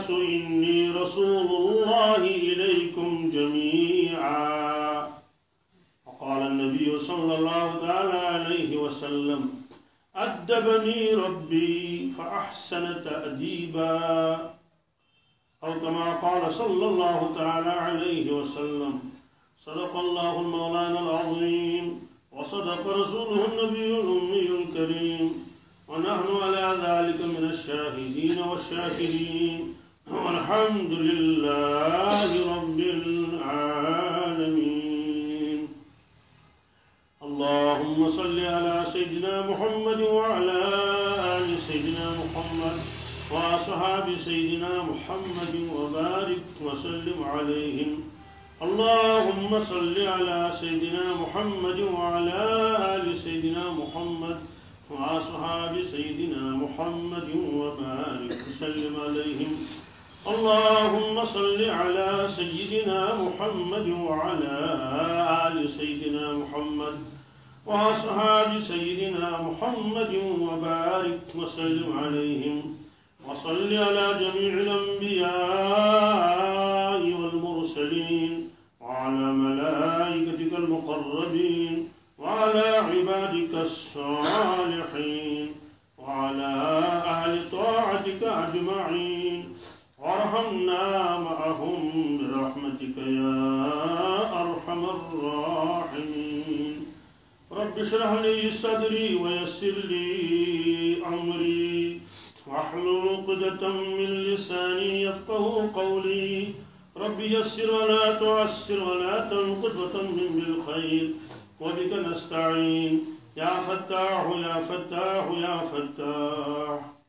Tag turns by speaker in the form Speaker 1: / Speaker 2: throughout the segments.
Speaker 1: الناس إني رسول الله إليكم جميعا. وقال النبي صلى الله تعالى عليه وسلم أدبني ربي فأحسن تأديبا. أو كما قال صلى الله تعالى عليه وسلم صدق الله المولانا العظيم وصدق رسوله النبي الأمي الكريم ونحن على ذلك من الشاهدين والشاكرين. والحمد لله رب العالمين. اللهم صل على سيدنا محمد وعلى آل سيدنا محمد وأصحاب سيدنا محمد وبارك وسلم عليهم. اللهم صل على سيدنا محمد وعلى آل سيدنا محمد وأصحاب سيدنا محمد وبارك وسلم عليهم. اللهم صل على سيدنا محمد وعلى آل سيدنا محمد وأصحاب سيدنا محمد وبارك وسلم عليهم وصل على جميع الأنبياء والمرسلين وعلى ملائكتك المقربين وعلى عبادك الصالحين وعلى أهل طاعتك أجمعين وارحمنا معهم برحمتك يا أرحم الراحمين. رب اشرح لي صدري ويسر لي أمري. واحلل عقدة من لساني يفقه قولي. رب يسر ولا تعسر ولا تنقض وتمم بالخير. وبك نستعين. يا فتاح يا فتاح يا فتاح.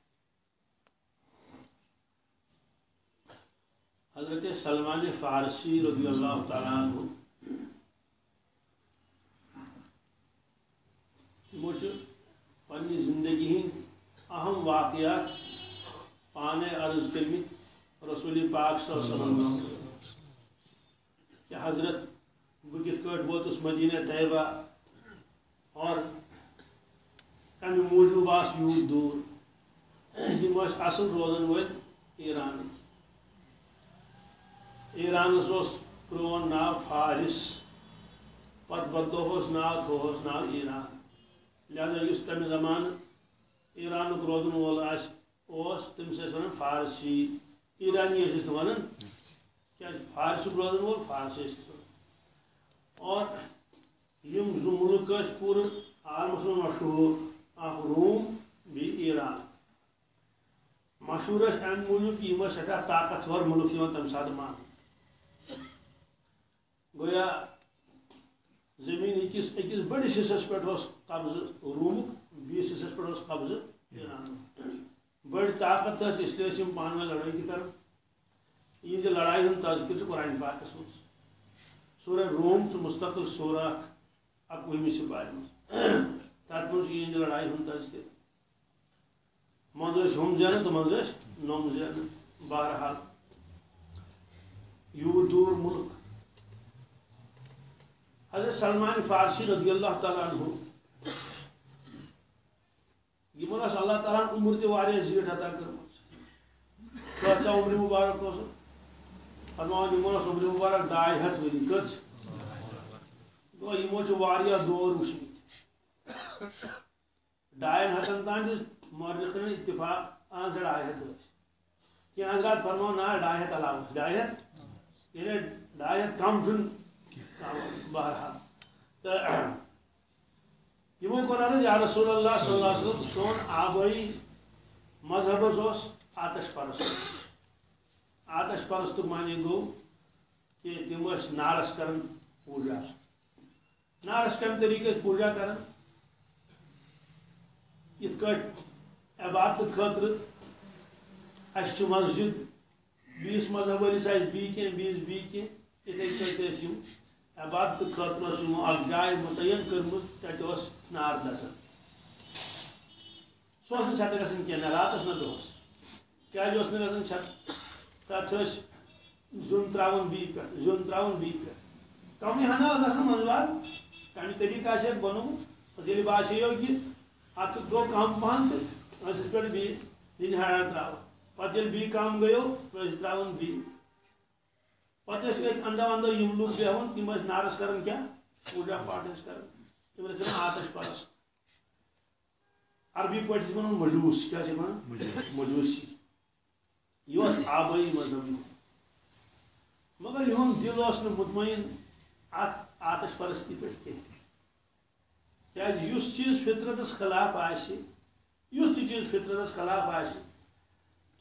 Speaker 1: حضرت سلمان فارسی رضی اللہ تعالیٰ عنہ۔ مجھ پنی زندگی ہند اہم واقعات پانے عرض کرمت رسول پاک صلی اللہ علیہ وسلم۔ کہ حضرت بہ کت پہ ووتس مدینہ طیبہ اور کمی موجوب آس یوت دور یم اصل روزن ول ایران۔ ایرانس اس پرون ناو فارس، پت بدوہس ناو تھوہس ناو ایران۔ لہذا اس تمہ زمانہ ایران روزن وول آس اوس تمس ونان فارسی۔ ایرانی ٲسۍ ونان کیا فارس روزن وول فارسی اور یم زٕ ملک ٲسۍ پوٗرٕ عالمس منٛز مشہوٗر اکھ روم
Speaker 2: مشہور ام موجود کہ یہ سٹھا طاقتور ملک تم سات مان۔ گویا، زمین اکس اکس بڑس حصس پہ قبض روم بیس حصس پہ قبض ایران بڑی طاقت اس لیے پان میں لڑائی تھی کر یہ لڑائی ہند تذکر قرآن پاکس مز سورہ روم مستقل سورہ اکوہمی سپارے مز تر مز یہ لڑائی ہند تذکر مز ہم زین تو مز نم زین بہرحال یور دور ملک۔ حضرت سلمان فارسی رضی اللہ تعالیٰ عنہ۔ یہ اللہ تعالیٰ عمر تہ زیٹ عطا کرم کچا اچھا عمر مبارک اس فرمان یمن عمر مبارک ڈائی ہتھ وری کچ گو یمو دور وچمت ڈائن ہتن تان مورخن اتفاق آن سے ڈائی ہتھ کی حضرات فرمان نا ڈائی ہتھ علاوہ۔ ڈائی ہتھ یعنی ڈائی ہتھ کم چھن بہرحال۔ تو یمو قرآن یا رسول اللہ صلی اللہ علیہ وسلم سون آبائی مذہب اس آتش پرست آتش پرست معنی گو کہ تم نارس کرن، پوجا۔ نارس کم طریقے پوجا کرن۔ ات کٹ عبادت خاطر اس مسجد، بیس مذہب ولس بی کی بیس بی کی اتھے کٹ عبادت خاطر سمو اخ جائے متعین کرمت تت نار دسان سہ چھت گھن کی راتس نا دہس کیا گھن چھت تک زون تراؤن بی پہ زون تراؤن بی پہ کمی ہنا گھن منوار تمہ طریقہ سے بنوت یل باسیو کہ ات گو کم پہن اس پہ بی دن ہرا تراؤ پتہ بی کم گیو تراؤن بی پتہ اندر اندر یم لوگ بیہن تم نارس کیا پوجا پاٹ کر تم آتش پرست۔ عربی پہ ون مجوس کیا مجوسی۔ یہ آبائی مذہب۔ مگر یہ دل اس مطمئن ات آتش پرستی پہ کیا چیز فطرتس خلاف آس چیز فطرتس خلاف آس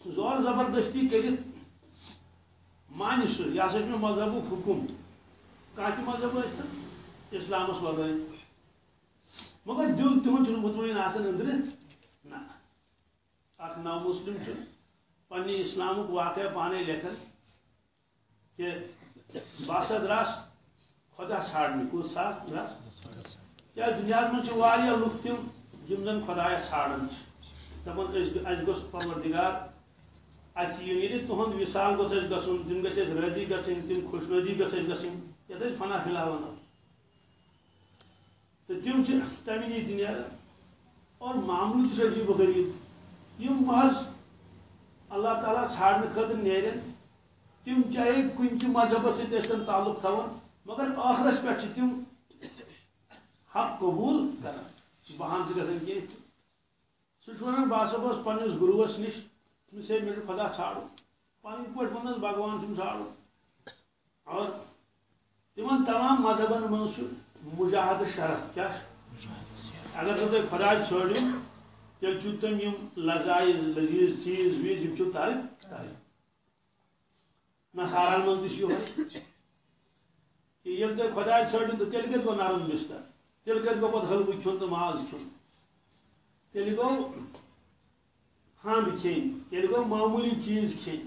Speaker 2: زور زبردستی کرت مان سہ یہ ہسا مذہب حکم. کھانا مذہب ثن اسلام ورائے مگر دل تہد مطمئن اندر نا اخ نو مسلم پنہ اسلام واقعہ پانے لکھن کہ باسا دراس خدا ژھانڈنے کس ساتھ دراس کیا دنیا من لک تم یم زن خدا ژھانڈان دپان گوس پروردگار ات یہ تہد وصال گوس گھن تم گھس رضی گھن تم خوشنودی گھس گھن یہ فنا فلا ون تو تم تمہ نش نیران اور معامل تہ عجیب و غریب یم محض اللہ تعالیٰ ژھانڈنے خاطر نیرن تم چاہے کن تہ مذہب ستن تعلق تھوان مگر آخرس پہ تم حق قبول کران بہان تہ گھن کی سہ ونان بہ ہسا گوس پنس گروس نش۔ سے میرے خدا ژھاڑو پن پہ ون بھگوان تم ژھاڑو اور تمن تمام مذہبن من مجاہد شرح کیا؟ اگر تم خدا ژھاڑو تیل تم یم لذائز لذیذ چیز، ویز یم چھو تارک تارک تہ یل تم خدا ژھاڑو تو تیل کت گو نرم بستر تیل کت گو پتہ حلوہ کھن تو ماز کھن تیل گو ہند کھین یل گو معمولی چیز کھین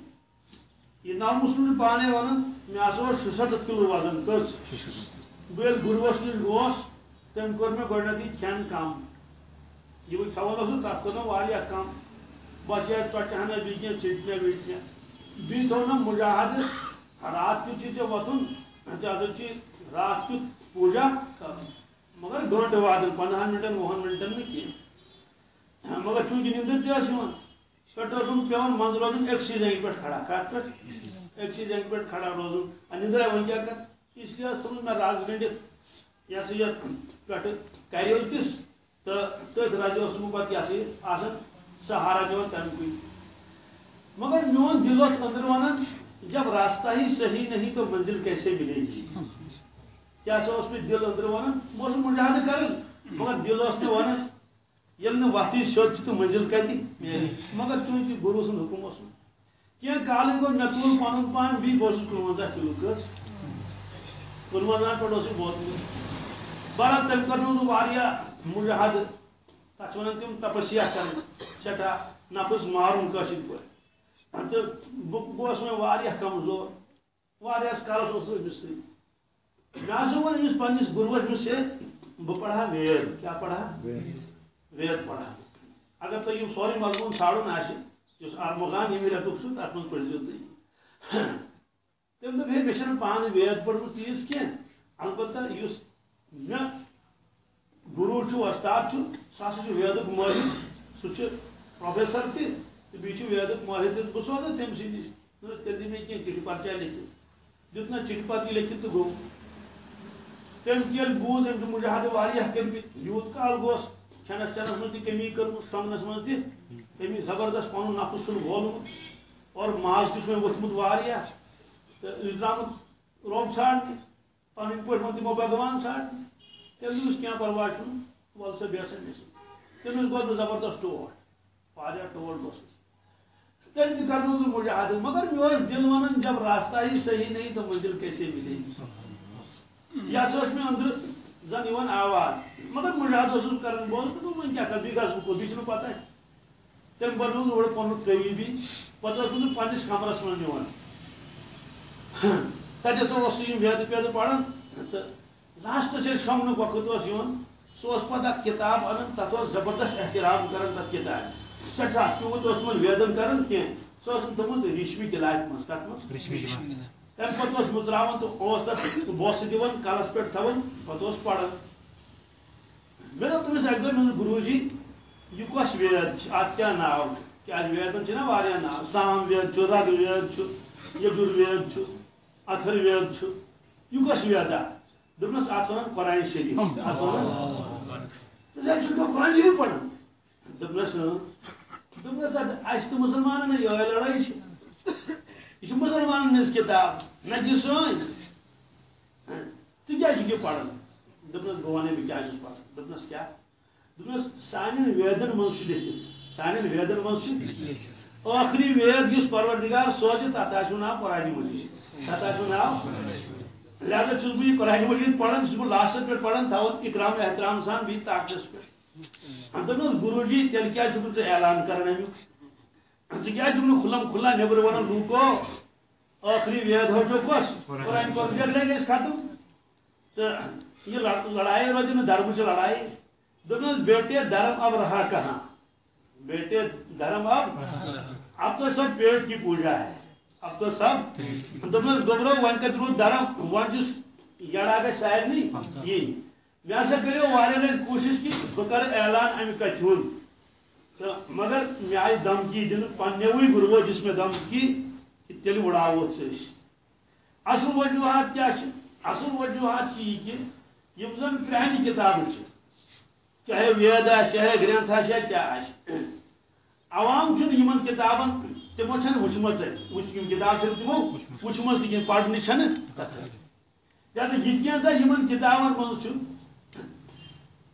Speaker 2: یہ نا پانے ون مے شُستھ کلو وزن کٔژ بہٕ ییٚلہِ گُروس نِش گوس تٔمۍ کوٚر مےٚ گۄڈنٮ۪تھٕے کھٮ۪ن کم یہ بہٕ کھٮ۪وان اوسُس تَتھ کوٚر مےٚ واریاہ کم بس یہِ ژۄچہِ ہنا بیٚیہِ کینٛہہ ژھٕٹہِ بیٚیہِ بیٚیہِ تھوٚو مُجاہدٕ رات کیُتھ چھُے ژےٚ وۄتھُن ژےٚ ہسا چھُے رات کیُتھ پوٗجا کرُن مگر گٲنٛٹہٕ وادن پنٛدہن مِنٹن وُہن مِنٹن نہٕ کینٛہہ مگر چوٗنٛکہِ نِندٕر تہِ ٲس یِوان پہ روزن پیون مز روزن اکسی زنگ پہ کھڑا کت پہ اکسی زنگ پہ کھڑا روزن نندرا ون کیا کر اس لیے تھوڑا میں راز گنڈت یہ سا یہ پہ کریو تس تو تھی رز اس پہ یہ سا سہارا دِوان تمہِ کُے مگر میون دل اس اندر ونان جب راستہ ہی صحیح نہیں تو منزل کیسے ملے گی؟ کیا سا اس پہ دل اندر ونان بہت مجاہدہ کرن مگر دل اس ونان یل نہ وتھی سیود تو منزل کتی میلی مگر چونکہ گرو سن حکم اس کی کال گو مے تول پن پان بھی بہت کنوزہ کلو کچھ کنوزہ پہ اس بہت بڑا تم کر مجاہد تک ونان تم تپسیا کر سٹھا نفس مارن کشر پہ تو بہت میں کمزور. واریاس کالس اس مصری میں ہسا ون پنس گروس مس بہ پڑھا وید کیا پڑھا؟ وید پڑھا۔ اگر تو یہ سوری مضمون ساڑن ژھانڈن آس ارمغان یمہ رتک چھ تر من پڑھو تھی تم دپ ہے مے پان وید پڑھم تیز کی البتہ اس مے گرو چھو، استاد چھو سہ ہسا ویدک ماہر سہ پروفیسر تہ بیٚیہِ ویدک ماہر تہ بہ سوزا تم سی نش تیل دی مے کینٛہہ چٹھی پرچہ لیکھِتھ دیُت نا چٹھی پتہٕ لیکھِتھ تہٕ گوٚو تم کیل بوز أمۍ مجاہدٕ واریاہ کٔرمٕتۍ یوٗت کال گوس کھٮ۪نس چٮ۪نس منٛز تہِ کمی کٔرمٕژ شۄنٛگنس منٛز زبردست پنُن نفس چھُن وولمُت اور ماز تہِ چھُ مےٚ ووٚتھمُت واریاہ تہٕ یہِ درٛامُت رۄب ژھانٛڈنہِ پنٕنۍ پٲٹھۍ ووٚن تِمو بھگوان ژھانٛڈنہِ چھُنہٕ وَل سا بیٚہہ سا. مےٚ سۭتۍ تٔمِس بہٕ زبردست ٹوٹھ واریاہ ٹوٹھ گوٚسُس تیٚلہِ تہِ کرنوس بہٕ مگر مےٚ اوس دِل وَنان جب راستہ ہی صحیح نہیں تو منزل کیسے ملے گی؟ یہ سا میں اندر زن یوان آواز. مگر مجاہد اس کرن بول تو من کیا کر بھی گس کو بھی چھنو پتہ ہے۔ تم بنو اور پن قریبی پتہ اس پنس کمرس من نیوان تتس اوس یم وید پید پڑھن تو لاسٹ سے شامن وقت اس یوان سو اس پتہ کتاب ان تت زبردست احترام کرن تت کتاب سٹھا تیوت اس من ویدن کرن کی سو اس تمت ریشمی کلایت من تت من ریشمی تم پتہ مترا تو تک کلس پہ تھوان پتہ پڑھان مے دپ تمس اک دہ گرو جی یہ کس وید ات کیا ناو؟ کیا ویدن نا واریاہ ناو۔ سام وید رگ وید یجر وید اتھر وید یہ کس وید دپنس ات ونان قرآن شریف۔ ات قرآن شریف پڑھان دپنس دپنس تو مسلمان یہ لڑائی یہ مسلمان ہز کتاب، نہ ہاں، یہ سن ٹھیک یہ پڑھان دپنس بہ ون بہ کیا پڑھان دپنس کیا دپنس سان ویدن من لکھت سان ویدن من ٲخری وید اس پروردگار سوزِ تتھ آسہِ ناو قرآن مجید. تتھ آسہِ ناو لہذا چھُس بہٕ یہِ قرآن مجید پران، چھُس بہٕ لاسٹس پٮ۪ٹھ پران، تھاوان اکرام، احترام سان بیٚیہِ طاقتس پٮ۪ٹھ. ہاں، دوٚپنس گروٗ جی تیٚلہِ کیٛازِ چھُکھ ژٕ اعلان کران امیُک؟ ژٕ کیٛازِ چھُکھ نہٕ کھُلم کھُلا نیبر ونان لوٗکو آخری وید ہو جو کس، قرآن کو جلدی گئی ختم تو۔ یہ لڑائی روزی میں دھرم سے لڑائی بیٹے دھرم اب رہا کہاں؟ بیٹے دھرم اب اب تو سب پیٹ کی پوجا ہے۔ اب تو سب دونوں گبرو ون کت رو دھرم، ون جس یڑا گا شاید نہیں، یہ۔ میں سا کرو واریاہ کوشش کی بہ کر اعلان امہ کت تو مگر مے آئی دمکی دن پنوی گروہ جس میں دمکی تیل اڑاو اصل وجوہات کیا اصل وجوہات یہ کہ یم زن پرانی کتاب چاہے وید چاہے گرنتھ آ کیا عوام یمن کتابن تمو وچمت یم کتاب تمو وچمت لیکن پڑھنی چھن یہ کیا یمن کتابن چھ۔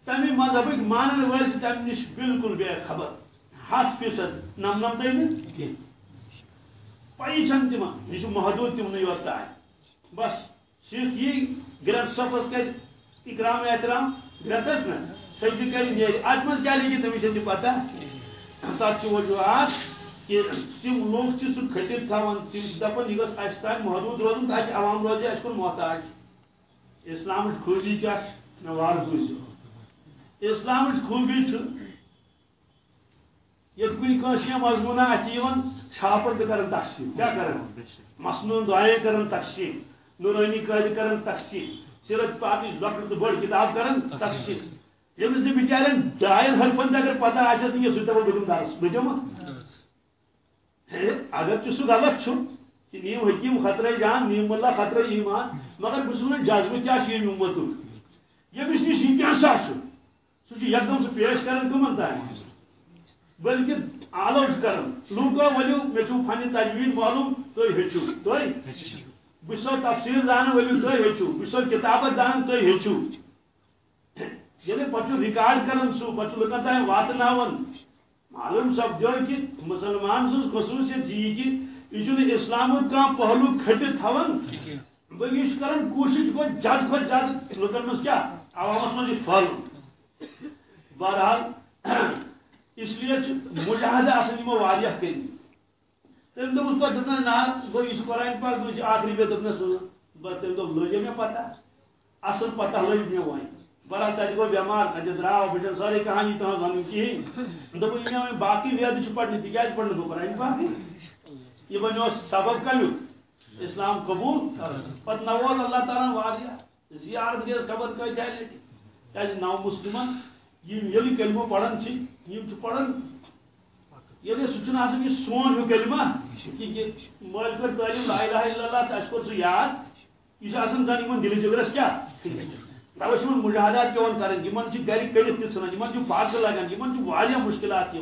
Speaker 2: تمہ مذہبک مانن ول تم نش بالکل بے خبر۔ ہاتھ فیصد۔ نم نم تھی پی چھن تم یہ محدود تم یوت تائ بس صرف یہ گرنتھ صفس کر اکرام احترام گرنتس نا سجدہ کر نیرِ ات مز کیا لکھت تمس چھنہ پتہ؟ تتھ وجوہات کہ تم لوگ چھ سہ کھٹت تھوان تم دپان یہ گھس اس تام محدود روزن تاکہ عوام روزِ اس کن محتاج اسلام خوبی کیا مے وار بوزو اسلام خوبی چھ یہ کن کنس مضمون اتان چھاپن تو کر تقسیم۔ کیا کر مصنون دعائیں کر تقسیم، نورانی قید کر تقسیم، سیرت پاک لکٹ تو بڑ کتاب کر تقسیم۔ یمس نی بچارن ڈائن حرفن اگر پتہ آس یہ سہ دپو بہم درس بجم۔ ہاں، اگر چھ سہ غلط چھ کہ نیم حکیم خطرہ جان، نیم اللہ خطرہ ایمان، مگر بہ جذبہ کیا یہ امت یمس نش یہ کیا سا سہ یکدم سہ پیش کران کمن تام بلکہ آلو کر لوکو ولو مے چھو فن تجوید معلوم تو ہچو تو بسو تفسیر زان ولو تو ہچو بسو کتاب دان تو ہچو یعنی پتہ ریکارڈ کرن سو پتہ لکن تائیں واتناون معلوم سپدو کہ مسلمان سن خصوصیت یہ کہ یہ اسلام کم پہلو کھٹت تھوان بلکہ یہ کران کوشش گو زیادہ کھت زیادہ لکن مز کیا؟ عوامس مز یہ بہرحال اس لیے مجاہدہ آسان یمو واریاہ کری تم دوس پہ دپنا نا گو یہ قرآن پاک دن آخری بے دپنس بس تم دپ لوجے مے پتہ اصل پتہ لوج مے وائن برحال تب گو بیمار تجھے دراو بچن ساری کہانی تہذ ون کہین دپ یہ باقی وید پڑھنے تک پڑھنے بہ قرآن پاک یہ ون سبب کمیک اسلام قبول۔ پتہ نوز اللہ تعالیٰ واریاہ۔ زیارت گیس خبر کت لٹہ کیا نو مسلمن یل کلمہ پڑھان پڑھان یل سہ یہ سون ہوں کلمہ کہ مل کر تعلیم لا الہ الا اللہ تو اس کر سہ یاد یہ زن دل جگرس کیا توے مجاہدات پیون کریں ان گھر کڑت تہ ژھان ان پاک لگان ان مشکلات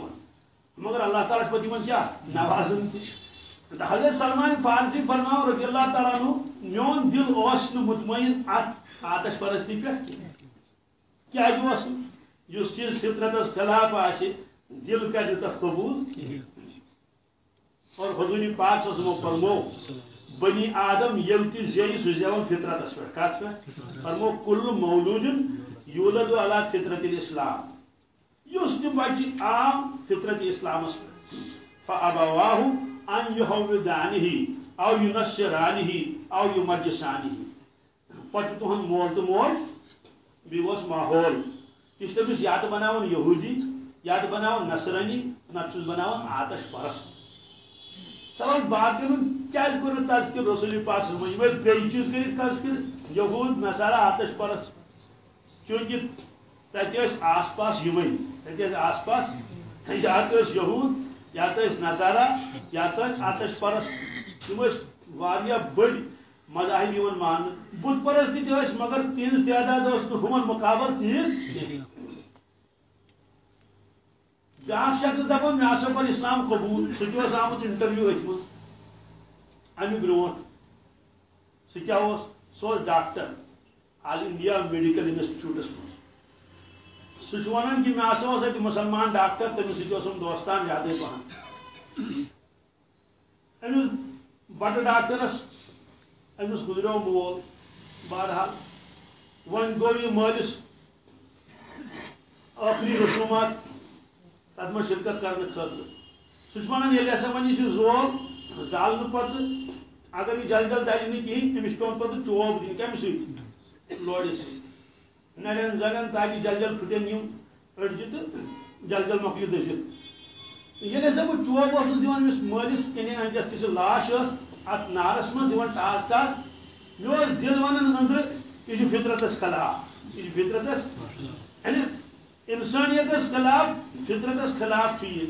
Speaker 2: مگر اللہ تعالیٰ پتہ ان کیا نوازن حضرت سلمان فارسی فرماؤ رضی اللہ تعالیٰ عنہ میون دل اس مطمئن آتش پرستی پہ کیا اس چیز فطرتس خلاف آسے دل کا تک قبول اور حضور پاک صلی اللہ علیہ وسلم فرمو، بنی آدم یل تہ زی سہ زیون فطرتس پہ کت پہ فرمو، کل مولود یولد علی فطرت الاسلام. اس تہ بچہ عام فطرت اسلام اسلامس پہ فابواہ ان یحودانہ او ینصرانہ او یمجسانہ پتہ تہن مول تو مول بیس ماحول. یہ تمس یا تو بناون یہودی یا تو بناون نصرانی نتس بناون آتش پرست. چلو باقی کیا کور تذکر رسول پاک صلی اللہ علیہ بیٚیہِ چیٖز کٔرِتھ تذکر یہود نصارا آتش پرست. چونکہ تتہِ ٲسۍ آس پاس یِمے تتہِ ٲسۍ آس پاس. یا تو ٲسۍ یہود، یا تو ٲسۍ یا تو ٲسۍ آتش پرست. تِم ٲسۍ واریاہ بٔڑۍ مذاہب یوان مان بت پرستی تہ مگر تہذ تعداد ہمن مقابل تیز بیاکھ شخص دپان، مے ہسا کور اسلام قبول سہ آمت انٹرویو ات مز امہ برو سہ سہ doctor all India medical institutes مز سہ ونان کہ مے ہسا اتہ مسلمان ڈاکٹر، تمس سم دوستان زیادہ پہن امس بڑ ڈاکٹرس امس گزرو مول بہرحال۔ ون گو یہ مالس آخری رسومات تر من شرکت کرنے خاطر سہ ونان یل ہسا ون یہ زول زالن پتہ اگر یہ جل جل دج نا کہین امس پیون پتہ چوب دن کم سی لوڑ سی نرین زنن تاکہ جل جل پھٹن یم اڑجہ تو جل جل مکلی دزت یل ہسا بہ چوب اوسس دِوان امس مالس کنے انجت سہ لاش ٲس ات نارس من دِوان ٹاس ٹاس مے دل ونان اندر یہ فطرتس خلاف یہ فطرتس یعنی انسانیتس خلاف فطرتس خلاف یہ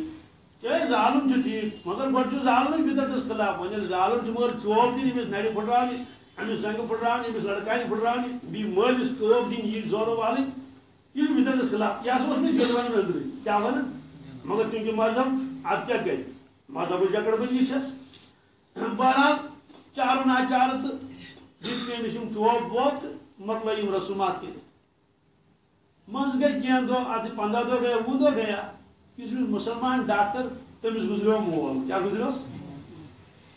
Speaker 2: کیا ظالم ٹھیک مگر گۄڈٕ ظالم فطرتس خلاف ون ظالم مگر چوب دن امس نرِ پھٹراونہِ امس زنگہ پھٹراونہِ امس لڑکانہِ پھٹراونہِ بیٚیہِ مٲلِس کٲب دِنۍ یہِ زورٕ والٕنۍ یہ فطرتس خلاف یہ ہسا اوس مےٚ دل ونان أندرٕے کیٛاہ ونان مگر چوٗنٛکہِ مذہب اتھ کیٛاہ کرِ مذہبٕچ جکڑ بندی چھس بہرحال چارو ناچار تو جس میں نشم چوب ووب مطلب یم رسومات کے مز گئی کی دو ادھ پندہ دو گیا وہ دو گیا اس مسلمان ڈاکٹر تمس گزرو مول کیا گزروس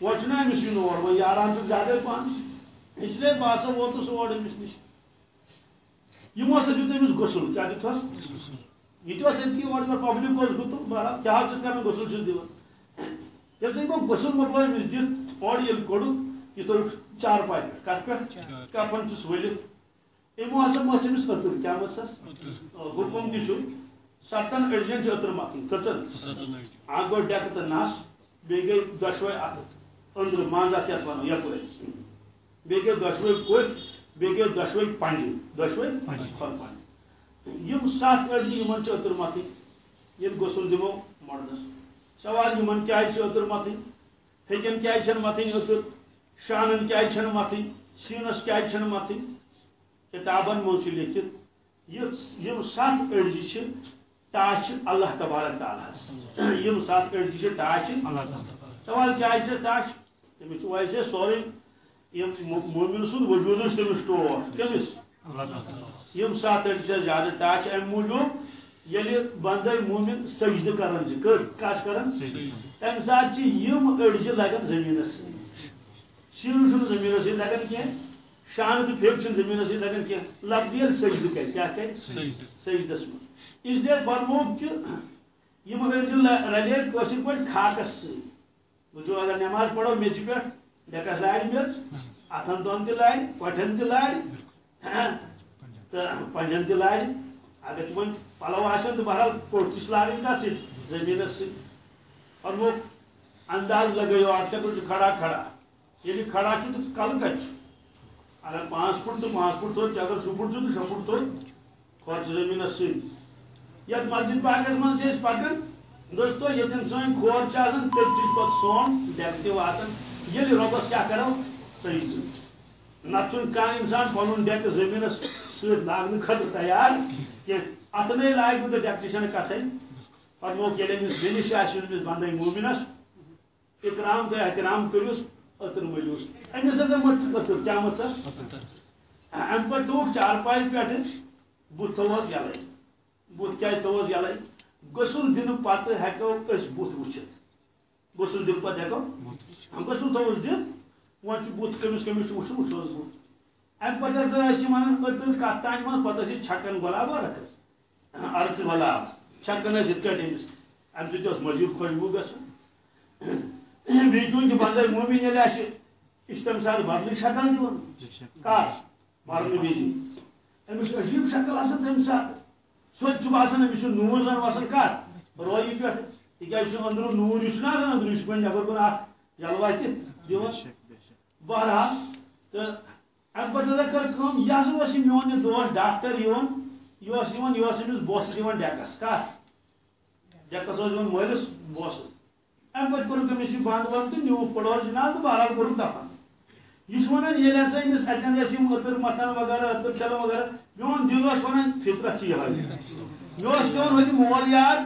Speaker 2: وہ امس یون اور وہ یاران تو زیادہ پان اس لیے باسا وہ تو سوڑ امس نش یمو سا دیت امس غسل کیا جی دیتوس یہ تو سنتی اور پبلک اوس گتو بہرحال کیا حال کرن غسل چھ دیوان یل سا غسل مکلو امس دت اور یل کوڑ یہ تو چار پائے کت پہ کپن چس ولت امو ہسا مس امس اتر کیا مسس حکم تہ ستن اڑجن اتر متن کچن اگ گو ڈیک تو نس بی گئی دشوے ات اندر مانز ات یت ونو یپر بی گئی دشوے کت بی گئی دشوے پنج دشوے کھر پنج یم سات اڑجن یمن اتر متن یل غسل دمو مردس سوال یمن کیا اوتر متن پھکن کیا متن اوتر شانن کیا متن سینس کیا متن کتابن مز لکھت یم سات اڑجہ ٹاچ اللہ تبارک تعالیٰ یم سات اڑجہ ٹاچ سوال کیا ٹاچ تمس ویسے سورے مومن سن وجود تمس ٹوٹ کمس یم سات سے زیادہ ٹاچ ام موجود یل بندے مومن سجد کران چھ کر کاش کران تم سات چھ یم اڑجہ لگان زمینس شیل چھ زمینس لگان کی شان تو پھر چھ زمینس لگان کی لفظ یل سجد کر کیا؟ کہ سجدس من اس لیے فرمو کہ یم اڑجہ رلے کشر پہ کھاکس سی وچو اگر نماز پڑھو میچ پہ ڈیکس لاڑ میچ اتن دون تہ لاڑ پٹھن تہ لاڑ تو پنجن تہ لاڑ اگر تم پلو آن تو بہرحال کوٹ تہ لاگن کت زمینس سی اور وہ انداز لگو ات چکر کھڑا کھڑا یعنی کھڑا چھ تو کل کت اگر پانچ فٹ تو پانچ فٹ تھوڑ اگر شو فٹ تو شو فٹ تھوڑ کھوت زمینس سی یت مسجد پاکس من پکان دوستو یتن سن کھور آسان تھی پہ سون ڈیک تہ واتان یل رۄبس کیا کرو صحیح نت کان انسان پن ڈیک زمینس ست لاگن خطر تیار کی اتنے لاگ تو ڈیک تہ کتھے پتہ موقع ییٚلہِ أمِس بیٚنِش آسہِ أمِس اکرام تہٕ احترام کٔرِوس أتٕر مٔلِوس أمِس ہسا مٔژ أتٕر کیٛاہ مٔژ اَمہِ پتہٕ تھوٚوُکھ چارپاے پٮ۪ٹھٕ بُتھ تھوٚوہس یَلے بُتھ کیٛازِ تھوٚوہس یَلے غسل دن پتہ ہیکو اس بت وچھت غسل دن پتہ ہیکو غسل تھوس دن ون بت کمس کمس وچھن وچھوس بت ام پتہ ہسا اس ونان اتن تان من پتہ چھکن گلاب رکھس ارچ گلاب چھکن اس ات کٹ امس ام سۭتۍ مزید خوشبو گژھان بیٚیہِ چون بندے مومن ییٚلہِ آسہِ یہِ چھِ تَمہِ ساتہٕ بدلٕے شکل دِوان کر مرنہٕ وِزِ أمِس چھِ عجیٖب شکل آسان تَمہِ ساتہٕ سوچ باسان أمِس چھُ نوٗر زن وسان کتھ رویہِ پٮ۪ٹھ تِکیٛازِ چھُ أنٛدرٕ نوٗر یُس چھُنہ آسان أنٛدرٕ یُس پٲٹھۍ نٮ۪بر کُن اکھ جلوا تہِ دِوان بہرحال تہٕ اَمہِ پتہٕ ہسا کٔر کٲم یہِ ہسا اوس یہِ میون یہِ دوس ڈاکٹر یِوان یہِ اوس ڈیکس کتھ ڈیکس اوس دِوان مٲلِس بوسس اَمہِ پتہٕ کوٚرُکھ أمِس یہِ بنٛد ونٛد تہٕ نیوٗکھ پڑوس جناب تہٕ بہرحال کوٚرُکھ دفن یہ ونان ییٚلہِ ہسا أمِس اتٮ۪ن ٲسۍ متھان وغیرہ أتٕر چھلان وغیرہ میون دل اوس ونان فطرت چھِ یِہوے مےٚ مول یاد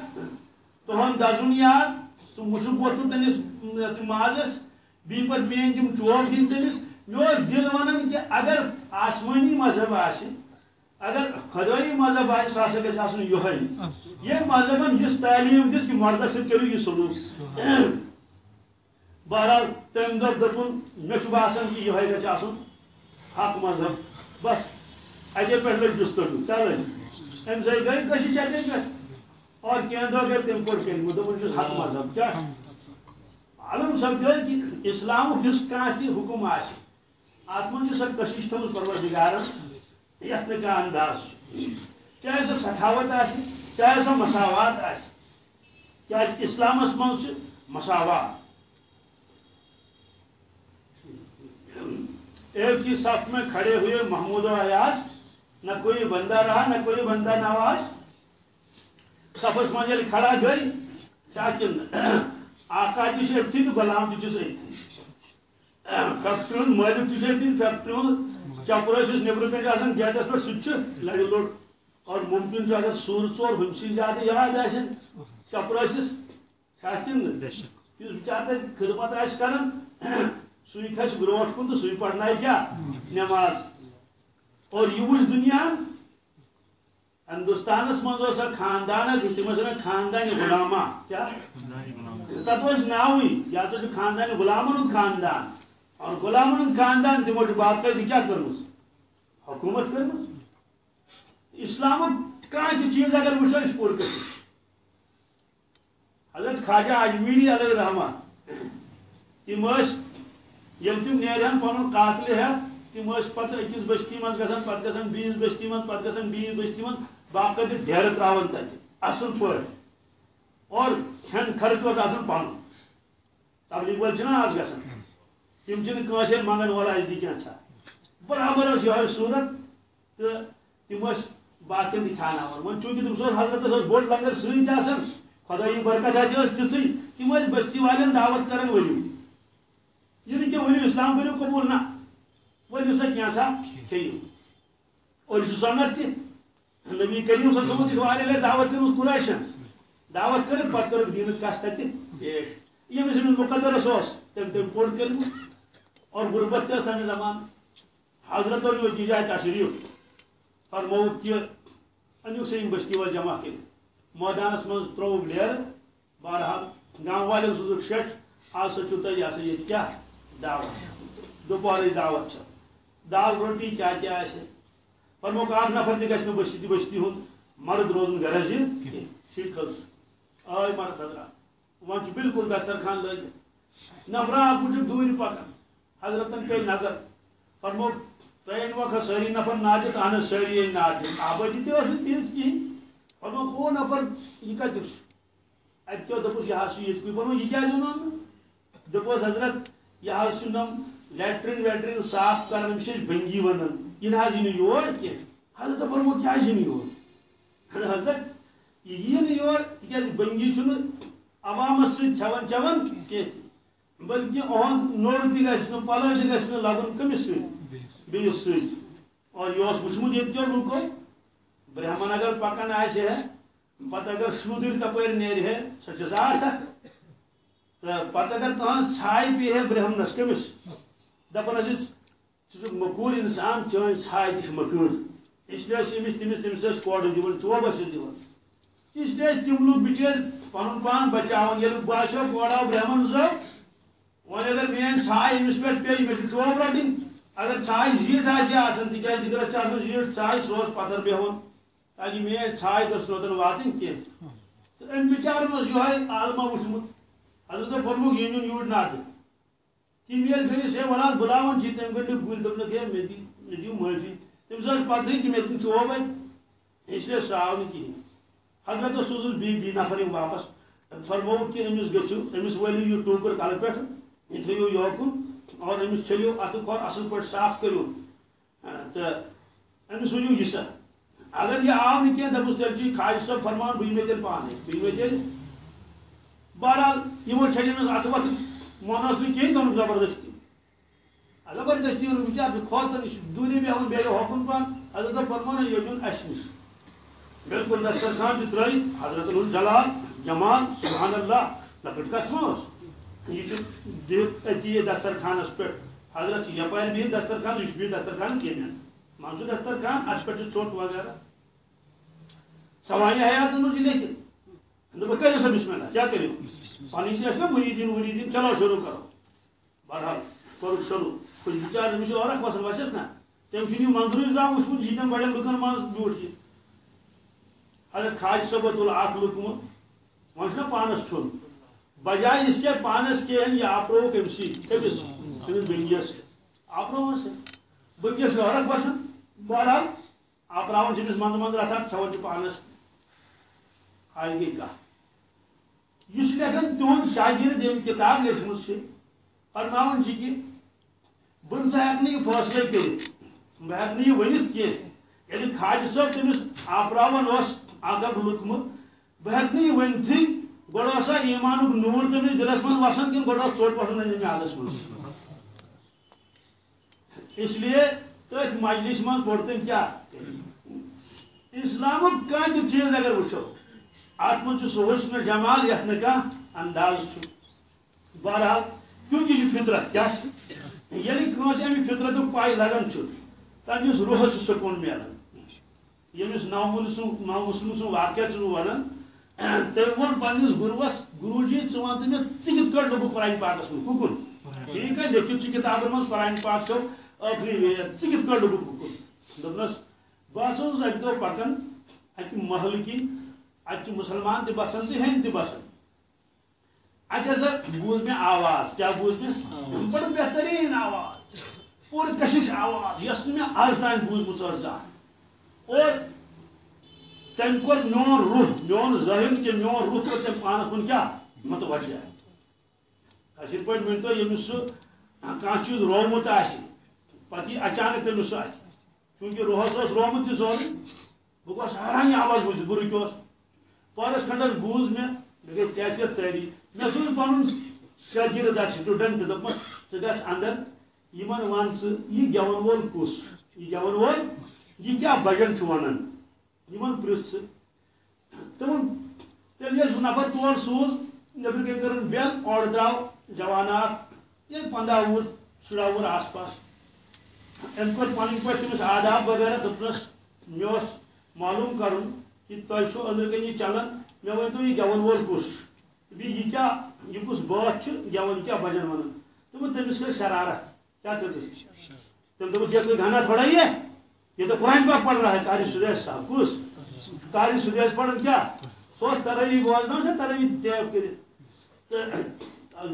Speaker 2: تُہُنٛد دزُن یاد سُہ مُشُک ووٚتھُن تٔمِس مازس بیٚیہِ پتہٕ میٲنۍ تِم چوب دِنۍ تٔمِس مےٚ اوس ونان کہِ اگر آسمٲنی مذہب آسہِ اگر خدٲیی مذہب آسہِ سُہ ہسا گژھِ آسُن یِہوے ییٚمہِ مذہبن یُس تعلیٖم دِژ کہِ مردس سۭتۍ کٔرِو یہِ سلوٗک بہرحال تمہِ دۄہ دوٚپُن مےٚ چھُ باسان کہِ یِہوے گژھِ آسُن حق مذہب۔ بس اتے پٮ۪ٹھ لٔج جُستجوٗ۔ چلو ام سی گئی کشش اتے پہ اور کینٛہہ دۄہ گٔے تمہِ کوٚر کٔرۍ مُدٕ حق مذہب۔ کیٛاہ معلوم سپدیو کہِ اسلامُک یُس کانٛہہ تہِ حُکُم آسہِ اتھ منٛز چھِ سۄ کشش تھٲومٕژ پروردِگارن یتھ نہٕ کانٛہہ انداز چھُ چاہے سۄ سخاوت آسہِ چاہے سۄ مساوات آسہِ کیٛازِ اسلامس منٛز چھِ مساوات۔ ایک ہی صف میں کھڑے ہوئے محمود و ایاز، نہ کوئی بندہ رہا، نہ کوئی بندہ نواز۔ سفس من کھڑا گئی چاچن آقا تھی اتھی تو غلام تھی۔ اتھی فیکٹری مالک تھی اتھی چپر نبر پہ گیٹس پہ سہ لڑ لوڑ اور ممکن اگر سور ژور ہمسی زیادہ یاد آ چپر بچار خدمت آس کر سُے کھسہِ برونٛٹھ کُن تہٕ سُے پرنایہِ کیٛاہ نٮ۪ماز اور یہ وچ دنیا ہندوستانس مز خاندان تم خاندان غلامہ۔ کیا؟ تب ناوی یا تو خاندان غلامن خاندان۔ اور غلامن خاندان تمو باقاعدہ کیا کرمس حکومت کرمس اسلام کھانا چیز اگر وچو اس پور کر حضرت خواجہ اجمیری علیہ رحمہ تم یم تم نیران پن قاتل ہے تم پتہ اکس بستی من گھن پتہ گھن بیس بستی من پتہ گھن بیس بستی من باقاعدہ ڈیر تراون تت جی، اصل پہ اور کھین خرچ آسان پن تبلیغ ول آج گھن تم چھ منگن والا دی کیا برابر یہ صورت تو تم باقین تھی کھانا وون چونکہ تم حضرت بوڑ لنگر ستان خدائی برکت اتھی تھی تم بستی والن دعوت کران ورو یہ کہ ورو اسلام کرو قبول نہ ورنہ سا کیا سا کھیو اور یہ سنت تھی نبی کریم صلی اللہ علیہ وسلم دعوت کرن قریشن دعوت کر پتہ کر دین کاش تتی پیش یہ مثل مقدر سوس تم تم پور کر اور غربت کے سن زمان. حضرت اور جو جائے تشریف فرمو کہ انیو سے بستی وال جمع کر میدانس من ترو لیر بہرحال گام والن سوزک شٹ آج سا چھو تھی یہ یہ کیا دعوت. دوپہر دعوت چھ دال روٹی کیا کیا ہے فرمو کہ اکھ نفر تہ گھس بستی بستی ہند مرد روزن گرس دن شیٹ کھلس آئی مرد حضرات. ون بالکل دسترخان لگ نفرا اکھ دور پکان حضرتن پہ نظر فرمو، تین وقت ساری نفر ناچت اہن ساری ناچت آبادی جی تہ ٲس تِژھ کِہیٖنۍ فرمو ہو نفر یہ کتہِ اتہِ کیٛاہ دوٚپُس یہِ حظ چھُ یِتھ کٔنۍ فرمو، یہِ کیٛازِ اوٚنُن دوٚپُس حضرت یہِ حظ چھُ نم لیٹرین ویٹرین صاف کران أمِس چھِ أسۍ بنگی ونان یہِ نہ حظ یور کینٛہہ حضرت فرمو کیٛازِ یی جی یور حضرت، یہِ یی نہٕ یور تِکیٛازِ جی بنگی چھُنہٕ عوامس سۭتۍ کھٮ۪وان چٮ۪وان کینٛہہ بلکہِ أہُنٛد نوٚر تہِ گژھِ پلو تہِ گژھِ نہٕ لگُن کٔمِس بیس سی اور یہ وچمت یہ لوکو برہمن اگر پکان آسے پتہ اگر شودر تپر نیر ہے سو ذات پتہ اگر تہذ چھائے پی ہے برہمنس کمس دپان ثہ مکور انسان چان چھائے تہ مکور اس لیے امس تمس تمس کوڑ دن ٹوبس دن اس لیے تم لوگ بچر پن پان بچاؤ یل باسو کوڑاو برہمن زو وۄنۍ اگر میٲنۍ ژھاے أمِس پٮ۪ٹھ پیٚیہِ مےٚ چھِ ٹوب رٹٕنۍ اگر چھائے زیٹ آن تکیاز دِگرس آن زیٹ چھائے سہ پتھر بہن تاکہ میٲنۍ چھائے گٔژھ نوتن واتٕنۍ کینٛہہ أمۍ بِچارن اوس یِہوے عالما وٕچھمُت حضرت فرموک یہِ نیُن یوٗرۍ ناٹہٕ تِم ییٚلہِ کھٔنِس ہے وَنان بُلاوان چھِ تٔمۍ گٔے نہٕ گُلۍ دوٚپنکھ ہے مےٚ دِ مےٚ دِیِو معٲفی تٔمِس ٲس پتہٕے کہِ مےٚ دِن ژوب اَتہِ اِسلیے سُہ آو نہٕ کِہیٖنۍ حضرت سوزُس بیٚیہِ بیٚیہِ نفر یِم واپس۔ فرمووُکھ کہِ أمِس گٔژھِو أمِس وٲلِو یہِ ٹوٗکر کلہٕ پٮ۪ٹھ یہِ تھٲیِو یوکُن اور امس چلو ات کھور اصل پہ صاف کرو۔ تو امس ونو یہ جی سا۔ اگر یہ آو نا کی دپس تیل جی خاج صاحب فرمان بہ تیل پانے۔ بہ تیل۔ بہرحال یمو چھلمس ات وقت مونس نی کہین تم زبردستی۔ زبردستی ون بچار کھوتن دوری بیہن بیٚیہِ حکم پان حضرت فرمان یہ دیُن اسہِ نِش بالکل دسترخان تہِ ترٲیِتھ حضرت الجلال، جمال، سبحان اللہ لۄکٕٹ کتھ ما ٲس یہ اتی دسترخانس پہ حضرت یپار بہت دسترخان یہ بہت دسترخان کھین مان سو دسترخان اس پہ ژوٹ وغیرہ۔ سوانہ حیات مجھے لیکن دپ کرو سا بسم اللہ، کیا کرو پانی سے نا مریدین مریدین، چلو شروع کرو۔ بہرحال کرو شروع کچھ بچار مجھے اور وسن وسس نا۔ تم چھ منظور زام وچمت جیتن بڑے لکن من بیوٹ حضرت خاج صبح تل اخ لکمت ون پانس چھن بجائے اس کے پانس کے ہیں یہ آپرو کمسی کمس تمس بنگیس آپرو سے بنگیس غرق بسان بہرحال آپراون تمس مند مند رٹان کھوان پانس آئی گئی کھ اس لیکن تہد شاگرد یم کتاب لیچمت فرماون کہ بہٕ نسا ہیٚکہٕ نہٕ یہِ فٲصلے کٔرِتھ بہٕ ہیٚکہٕ نہٕ یہِ ؤنِتھ کینٛہہ ییٚلہِ کھاجہِ صٲب تٔمِس آپراوان اوس اکھ لوٚگمُت بہٕ ہیٚکہٕ نہٕ ؤنتھٕے گوڑ سا ایمان نور تمس دلس من وسان کن گوڑ ژوٹ وسان میادس من اس لیے تھی مجلس من پور تم کیا؟ اسلام کم چیز اگر وچو ات من سہ حسن جمال یت کھانا انداز بہرحال، کیونکہ یہ فطرت کیا یل کنس امہ فطرت پائی لگان تمس روحس سکون ملان یمس یعنی نو مسلم نو مسلم سن واقعہ ونان تم وون پنس گروس گرو جی ثہ ون مے ٹھیک کٹ لوگ قرآن پاکس من ککن ٹھیک ہے لیکن کتابن من قرآن پاک چھو ٲخری ویت ٹھیک کٹ لوگ ککن دپنس بہٕ اوسُس اکہِ دۄہ پکان اکہِ محلہٕ کِنۍ اتہِ چھِ مُسلمان تہِ بسان تہٕ ہیٚنٛدۍ تہِ بسان اتہِ ہسا بوٗز مےٚ آواز کیٛاہ بوٗز مےٚ بڑٕ بہتریٖن آواز پوٗرٕ کشش آواز یۄس نہٕ مےٚ آز تام بوٗزمٕژ ٲس زانٛہہ اور تم کور میون روح، میون ذہن کہ میون روح کور تم پانس کن کیا؟ متوجہ کشیر پہ ون تو یمس سہ کھانا چیز رومت آہ پتہ اچانک تمس سہ چونکہ روحس اس رومت تہ سورے بہ گوس حیران یہ آواز بوزت بہ رکیوس پورس کھنڈس بوز مے مے گئی کیفیت تاری مے سوز پن شاگرد اکھ سٹوڈنٹ دپس ژٕ گژھ اندر یمن ون ژٕ یہ گیون وول کس یہ گیون وول، یہ کیا بجن چھ ونان یمن پرژھ تمن تیل یہ نفر تور سوز نبر گئی کرن بیل اور درو جوانات یہ پندہ وُہ شراہ وُہ آس پاس ام کور پن پہ تمس آداب وغیرہ دپنس مے معلوم کرن کہ تہ چھو أنٛدرٕ کَنۍ یہِ چلان مےٚ ؤنۍتو یہِ گٮ۪وَن وول کُس بیٚیہِ یہِ کیٛاہ یہ کس بات گون کیا بجن ون تم تمس کر شرارت کیا کھس تم دس یہ کوئی گانا تھوڑا یہ یہ تو قرآن پاک پڑھ رہا ہے، قاری سدیش صاحب کس قاری سدیش پڑھن کیا؟ سو تروی بولنا سے تروی دیو کر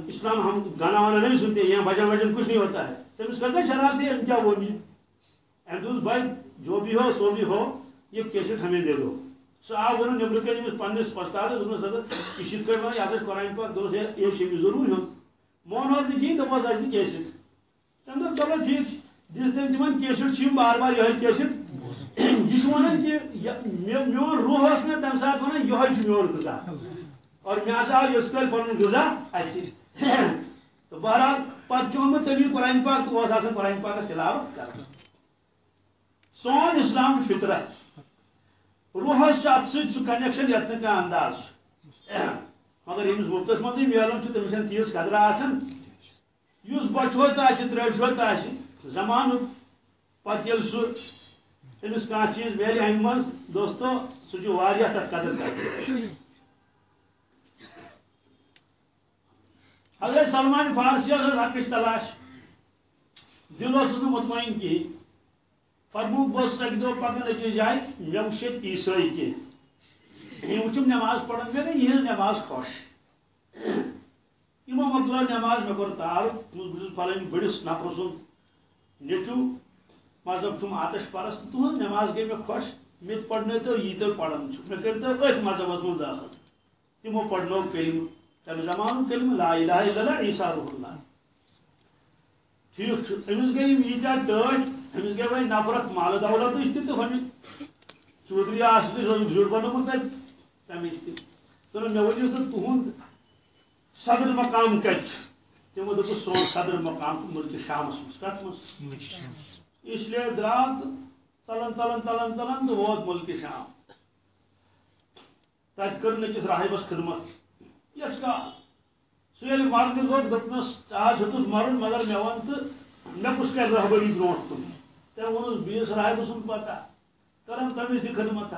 Speaker 2: اسلام ہم گانا وانا نہیں سنتے، یہاں بجن بجن کچھ نہیں ہوتا ہے۔ تمس کرتا شرارت ہے؟ کیا وہ بھی اندوز بھائی، جو بھی ہو، سو بھی ہو، یہ کیسٹ ہمیں دے دو۔ سہ آو ون نبر کن امس پنس پستادس دس سر یہ کٹ ون یہ قرآن پاک دس یہ چھ ضرور ہوں مون حس نی دس اہس کیسٹ۔ تم دپ چلو ٹھیک۔ دس تم تم کیسٹ بار بار یہ کیسٹ یہ ونان کہ میون روح اس میں تمہ سات ونان یہ میون غذا اور مے ہسا آو اس کل پن غذا اتہ تو بہرحال پتہ چون تمی قرآن پاک تو اس آسان قرآن پاکس تلاوت کر سون اسلام فطرت روحس ات سہ کنیکشن یت نا انداز مگر یمس مفتس مزے ملان تمس تیز قدر آسان اس بچوت ترشوت زمان پتہ یل سہ تمس کھانا چیز ملے امہ من دوستو سہ تک قدر کر۔ حضرت سلمان فارسی حقش تلاش، دل اس مطمئن کہین فرمو بس اک دو پکن اکس جائے مے وچ عیسائی کی۔ یہ وچم نماز پڑھن مے یہ نماز خوش۔ یمو مطلب نماز مے کور تعارف بڑس نفر سن نیچو مذہب تم آتش پرست تہذ نماز گئی مے خوش مے پڑھنے تو یہ تو پڑھن مے کر تو ات مذہب من داخل تمو پڑھنو کلم، تم زمان کلم، لا الہ الا اللہ، عیسی روح اللہ۔ ٹھیک امس گئی یہ ٹاٹ امس گئی وی نفرت، مال دولت تہ تو ہمیں چودھری آس جڑ بنوت تمس تہ مے ورنو سا تہد صدر مقام کت تمو دپ سون صدر مقام ملک شامس کت مز اس لیے درات ژلان ژلان ژلان ژلان تو ووت ملک شام تت کر نکس راہبس خدمت۔ یس کا سہ یل مرنے لوگ دپنس آج ہتس مرن مگر مے ون تو مے کس کر رہبری برونٹ کن تم ونس بیس راہب سن پتہ کرن تمس تہ خدمت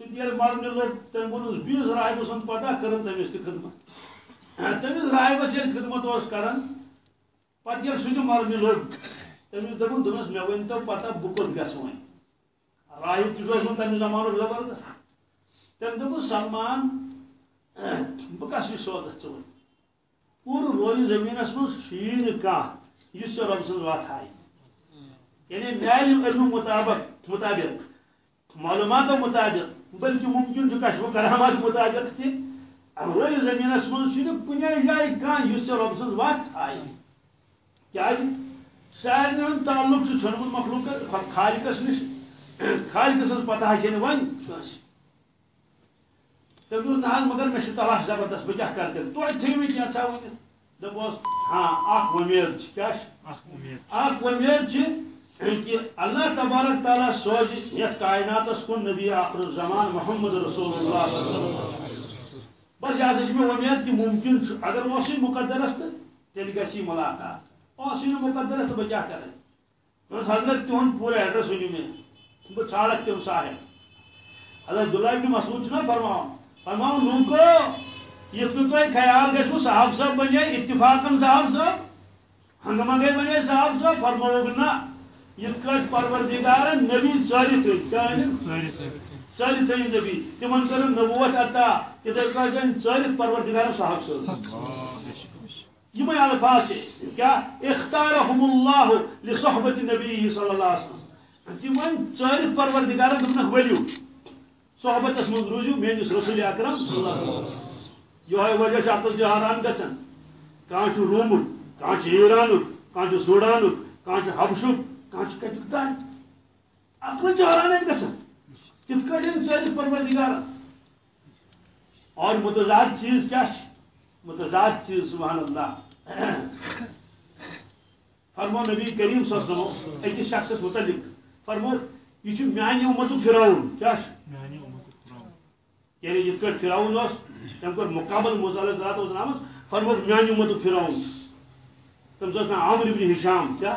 Speaker 2: سہ مرنے لوگ تم ونس بیس راہب سن پتہ کرن تمس تہ خدمت۔ تمس راہبس یل خدمت اس کران پتہ یل سہ مرنے لوگ۔ تمس دپن دپس مے ون تو پتہ بہ کوت گژھ وۄنۍ راہب تہ اوس تمہِ زمانُک زبردست تٔمۍ دوٚپُس سلمان بہٕ کس نِش سوزتھ اچھا ژٕ وۄنۍ پوٗرٕ روزِ زٔمیٖنس منٛز چھُیی نہٕ کانٛہہ یُس ژےٚ رۄبہٕ یعنی میانہ علم مطابق مطابق۔ معلومات مطابق، بلکہ ممکن جو کشف کرامات مطابق تھی۔ روی زمینس من کن جائے کھانا اس رب سن وت آئی کیا سارے ہند تعلق ٹھنمت مخلوق خالقس نش خالق سن پتہ چھ ون تم نہ مگر مے تلاش زبردست بہ کر توتہ تھو مے کینژھا ؤنِتھ دپوس ہاں اخ ومید کیا اخ ومید کہ اللہ تبارک تعالیٰ سوز یت کائنات کن نبی آخر زمان محمد رسول اللہ صلی اللہ علیہ وسلم بس یہ میں امید کہ ممکن اگر وہ مقدرس تو تیل گی ملاقات اسی مقدرس تو بہ کیا کریں بس حضرت تہد پورے ایڈریس ونو میں بہ ژھانڈک تم سارے حضرت عبداللہ ابن مسعود نا فرماؤ فرماؤ لوکو یہ تو خیال گھو صاحب صاحب بنے اتفاقن صاحب صاحب ہنگمہ گئی بنے صاحب صاحب فرماؤ نا یہ پروردگار نبی ساری تھی نبی. تمن کر نبوت عطا اتھے پہ ساری پروردگار صاحب یہ الفاظ کیا؟ اختارهم اللہ لصحبت نبی صلی اللہ علیہ وسلم. تمن ساری پروردگار دپنک ولو صحبت اس من روزو میس رسول اکرم صلی اللہ علیہ وسلم. یہ وجہ ات جہاران گھن کان رومک کان ایرانک کان سوڈانک کان حبشک کانچ کتک تان ات من چاران گھن کت کٹن سٲنِس پروردگار اور متضاد چیز کیا متضاد چیز سبحان اللہ۔ فرمو نبی کریم صلی اللہ علیہ وسلم شخص متعلق۔ فرمو یہ میانہ امت فراؤن کیا یعنی یت کٹ فراؤن اس تم کر مقابل موسی علیہ الصلوۃ والسلام فرمو میانہ امت فراؤن تم زنا عامر ابن ہشام کیا؟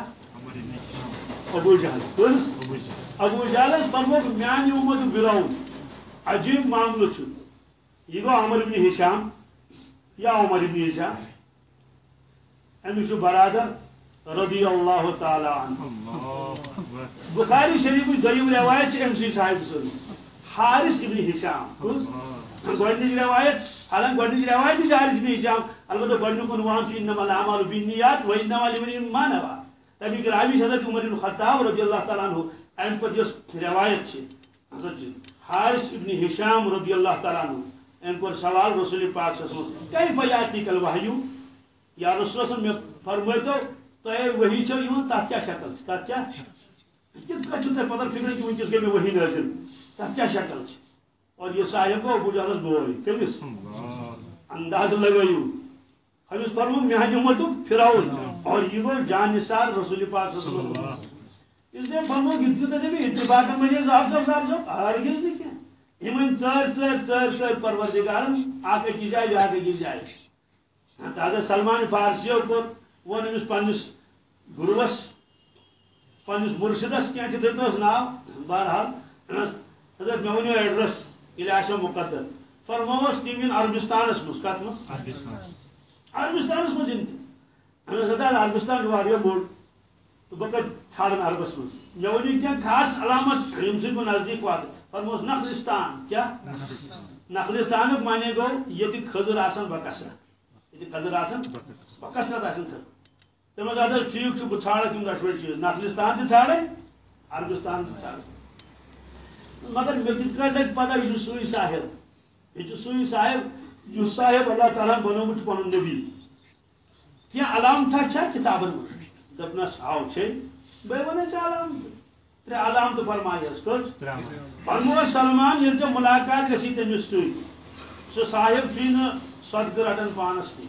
Speaker 2: ابو جہل۔ ابو جہل۔ ابو جالس فرموک میانی امت براؤن عجیب معاملہ یہ گو عمر ابن ہشام یا عمر ابن ہشام امیش برادر رضی اللہ تعالی عنہ بخاری شریف دویم روایت چھ امسی صاحب سن حارث ابن ہشام گۄڈنِچ روایت حالانکہ گۄڈنِچ روایت چھِ حارث ابن ہشام البتہ گۄڈنیُک عنوان چھُ انما الاعمال بالنیات و انما لمن ما نوا تمیک راوی حضرت عمر بن خطاب رضی اللہ تعالیٰ عنہ ام پتہ یس روایت چھ حضرت جی، حارث ابن ہشام رضی اللہ تعالیٰ عنہ ام پر سوال رسول پاک صلی اللہ علیہ وسلم، کیف یاتی کل وحیو یا رسول اللہ میں فرمائیتو تو وحی چھو یون تات کیا شکل تات کیا؟ کت کا چھو پتہ فکر کہ ونکس گئی میں وحی نازل؟ تات کیا شکل چھ اور یہ صاحب کو ابو جہل بوئی کمس انداز لگایو ہمس فرمو مہ جمت فرعون اور یہ وہ جان نثار رسول پاک صلی اللہ علیہ وسلم اس لیے فرمو گت گت بھی اتفاق میں یہ صاحب صاحب صاحب صاحب ہرگز نہیں کیا؟ یمن ژر ژر ژر پروردگارن اکھ کی جائے کی جائے تازہ سلمان فارسیو کو ون امس پنس گروس پنس مرشدس کیا دتس ناو بہرحال حضرت مے ونیو ایڈریس ییٚلہِ مقدر فرموس تِم عربستانس مز کت مز عربستانس ان عربستان۔ واریاہ بوڑ تو بہ ژھانڈن عربس مز۔ مے ؤنِو کینٛہہ خاص علامت سۭتۍ بہٕ نزدیٖک واتہٕ فرموس نخلستان کیا؟ نخلستانُک معنی گوٚو ییٚتہِ کھٔزٕر آسان بکثرت ییٚتہِ کھٔزٕر آسان بکثرت آسان تٔمۍ اَدٕ حظ ٹھیٖک بہٕ ژھانڈکھ یِم دۄشوَے چیٖز۔ نخلستان تہِ ژھانڈٕنۍ عربستان تہِ ژھانڈٕنۍ مگر مے کت لگ پتہ یہ سی صاحب۔ یہ سی صاحب اس صاحب اللہ تعالیٰ بنومت پن نبی۔ کی علامتہ چھا کتابن من دپنس آو چھ بے ون علام ترے علام تو فرمائیس کس فرمو سلمان یل ژے ملاقات گسی تمس ست سہ صاحب چھ صدقہ رٹان پانس کی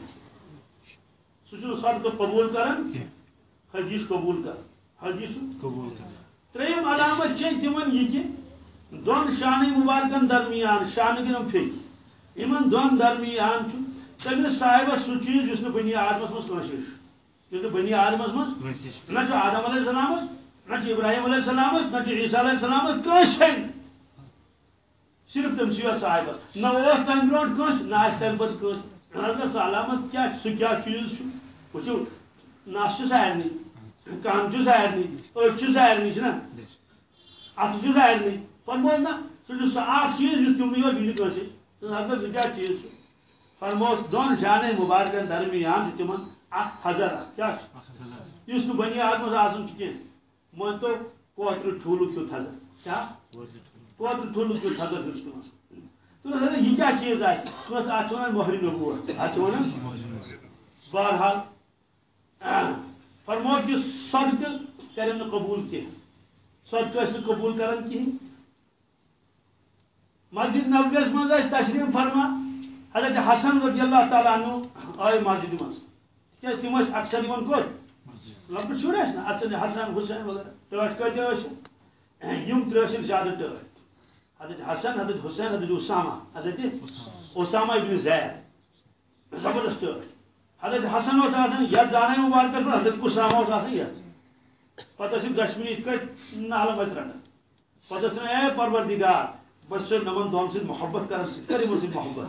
Speaker 2: سہ صدقہ قبول کران حدیث قبول کر حدیث قبول کر تریم علامت چھ تمن یہ کہ دون شان مبارکن درمیان شان گنم پھیک ان دون درمیان تمس صاحبس سہ چیز اس بنی آدمس مز کنس بنی آدمس مز نہ آدم علیہ السلام نہ ابراہیم علیہ السلام نہ عیسیٰ علیہ السلام کنس صرف تم سی صاحبس نہ تم برو کنس نہ تم پہ کنس علامت کیا سہ کیا چیز وچو نس سارنی کان سارنی أچھ سارنی نا؟ اتھ سارنی فرموس نا سہ سہ اخ چیز یس تم یور بیل سہ کیا چیز فرموس دون جانے مبارکن درمیان تم اخ حضر کیا؟ اس نو بنی آدمس آسن کی من تو کوتر ٹھول کیت حضر کیا؟ کوتر ٹھول تمس تو حضرت یہ کیا چیز آس تمس ات ونان مہر نبوت. ونان بہرحال فرمو کہ صدقہ کرن قبول کی صدقہ اس قبول کرن کی؟ مسجد نبویس مز تشریف فرما. حضرت حسن رضی اللہ تعالیٰ عنہ آئے مسجد مز کیا تم اکثر یون کوت لۄکُٹ شُر ٲسۍ نا اتھ حسن، حسین وغیرہ۔ ٹٲٹھ کۭتیاہ ٲسۍ؟ یِم ترٛےٚ حضرت حسن، حضرت حسین، حضرت اسامہ۔ حضرت اسامہ ابن زید۔ زبردست ٹٲٹھ حضرت حسن اوس آسان یتھ زاناے مبارکس پٮ۪ٹھ، حضرت اسامہ اوس آسان یتھ۔ پتہٕ ٲسِکھ دشمنی یِتھ کٲٹھۍ نالہٕ مَتہِ رٹان پتہٕ اے پروردگار، بس نمن دون سے محبت کر کر محبت۔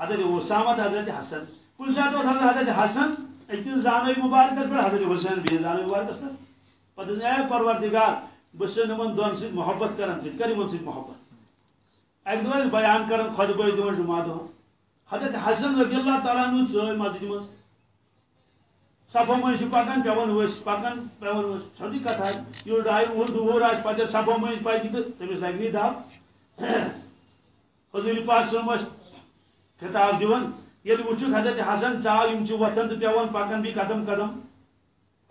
Speaker 2: حضرت اسامہ حضرت حسن۔ کل سات حضرت حضرت حسن اکس زانوی مبارکس پہ حضرت حسین بھی زانوی مبارکس پہ پتہ اے پروردگار بس نمن دون سے محبت کر کر سے محبت۔ اک دو بیان کر خود بے دو جمعہ حضرت حسن رضی اللہ تعالیٰ عنہ سوئے مسجد مز صفو من پکان پیون ورس پکان پیون ورس چھٹی کتھا یہ ڈائی وُہر دُہر آس پتہ صفو من پکہِ تہٕ تٔمِس لگہِ نہٕ دب حضور پاک صم خطاب دِوان یعنی ییٚلہِ وٕچھُکھ حضرت حسن ژاو یِم چھِ وۄتھان تہٕ پیوان پکان بیٚیہِ قدم. قدم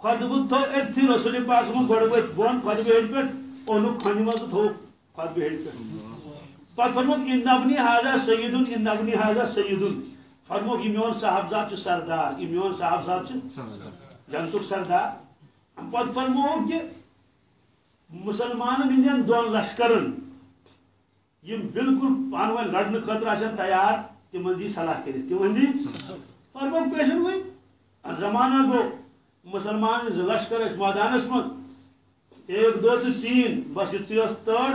Speaker 2: خۄدبہٕ تھوٚو أتھی رسول پاک صٲبن گۄڈٕ ؤتھۍ بۄن خۄدبہٕ ہیٚرِ پٮ۪ٹھ اوٚنُکھ کھۄنہِ منٛز تہٕ تھوٚو خۄدبہٕ ہیٚرِ پٮ۪ٹھ پتہٕ فرموکھ اِن نبنی حاضا سیدُن اِن نبنی حاضا سیدُن فرموکھ یہِ میون صاحبزاد چھُ سردار؟ یہِ میون صاحبزاد چھُ جنتُک یعنی سردار. پتہٕ فرمووُکھ کہِ مُسلمانن ہٕنٛدٮ۪ن دۄن لشکرن. یم بالکل پان ون لڑنے خاطر آسان تیار. تم دی صلاح کر تم دی فرمو پیشن ہوئی زمانہ گو مسلمان لشکر، اس میدانس من ایک، دو تو تین، بس یہ تڑ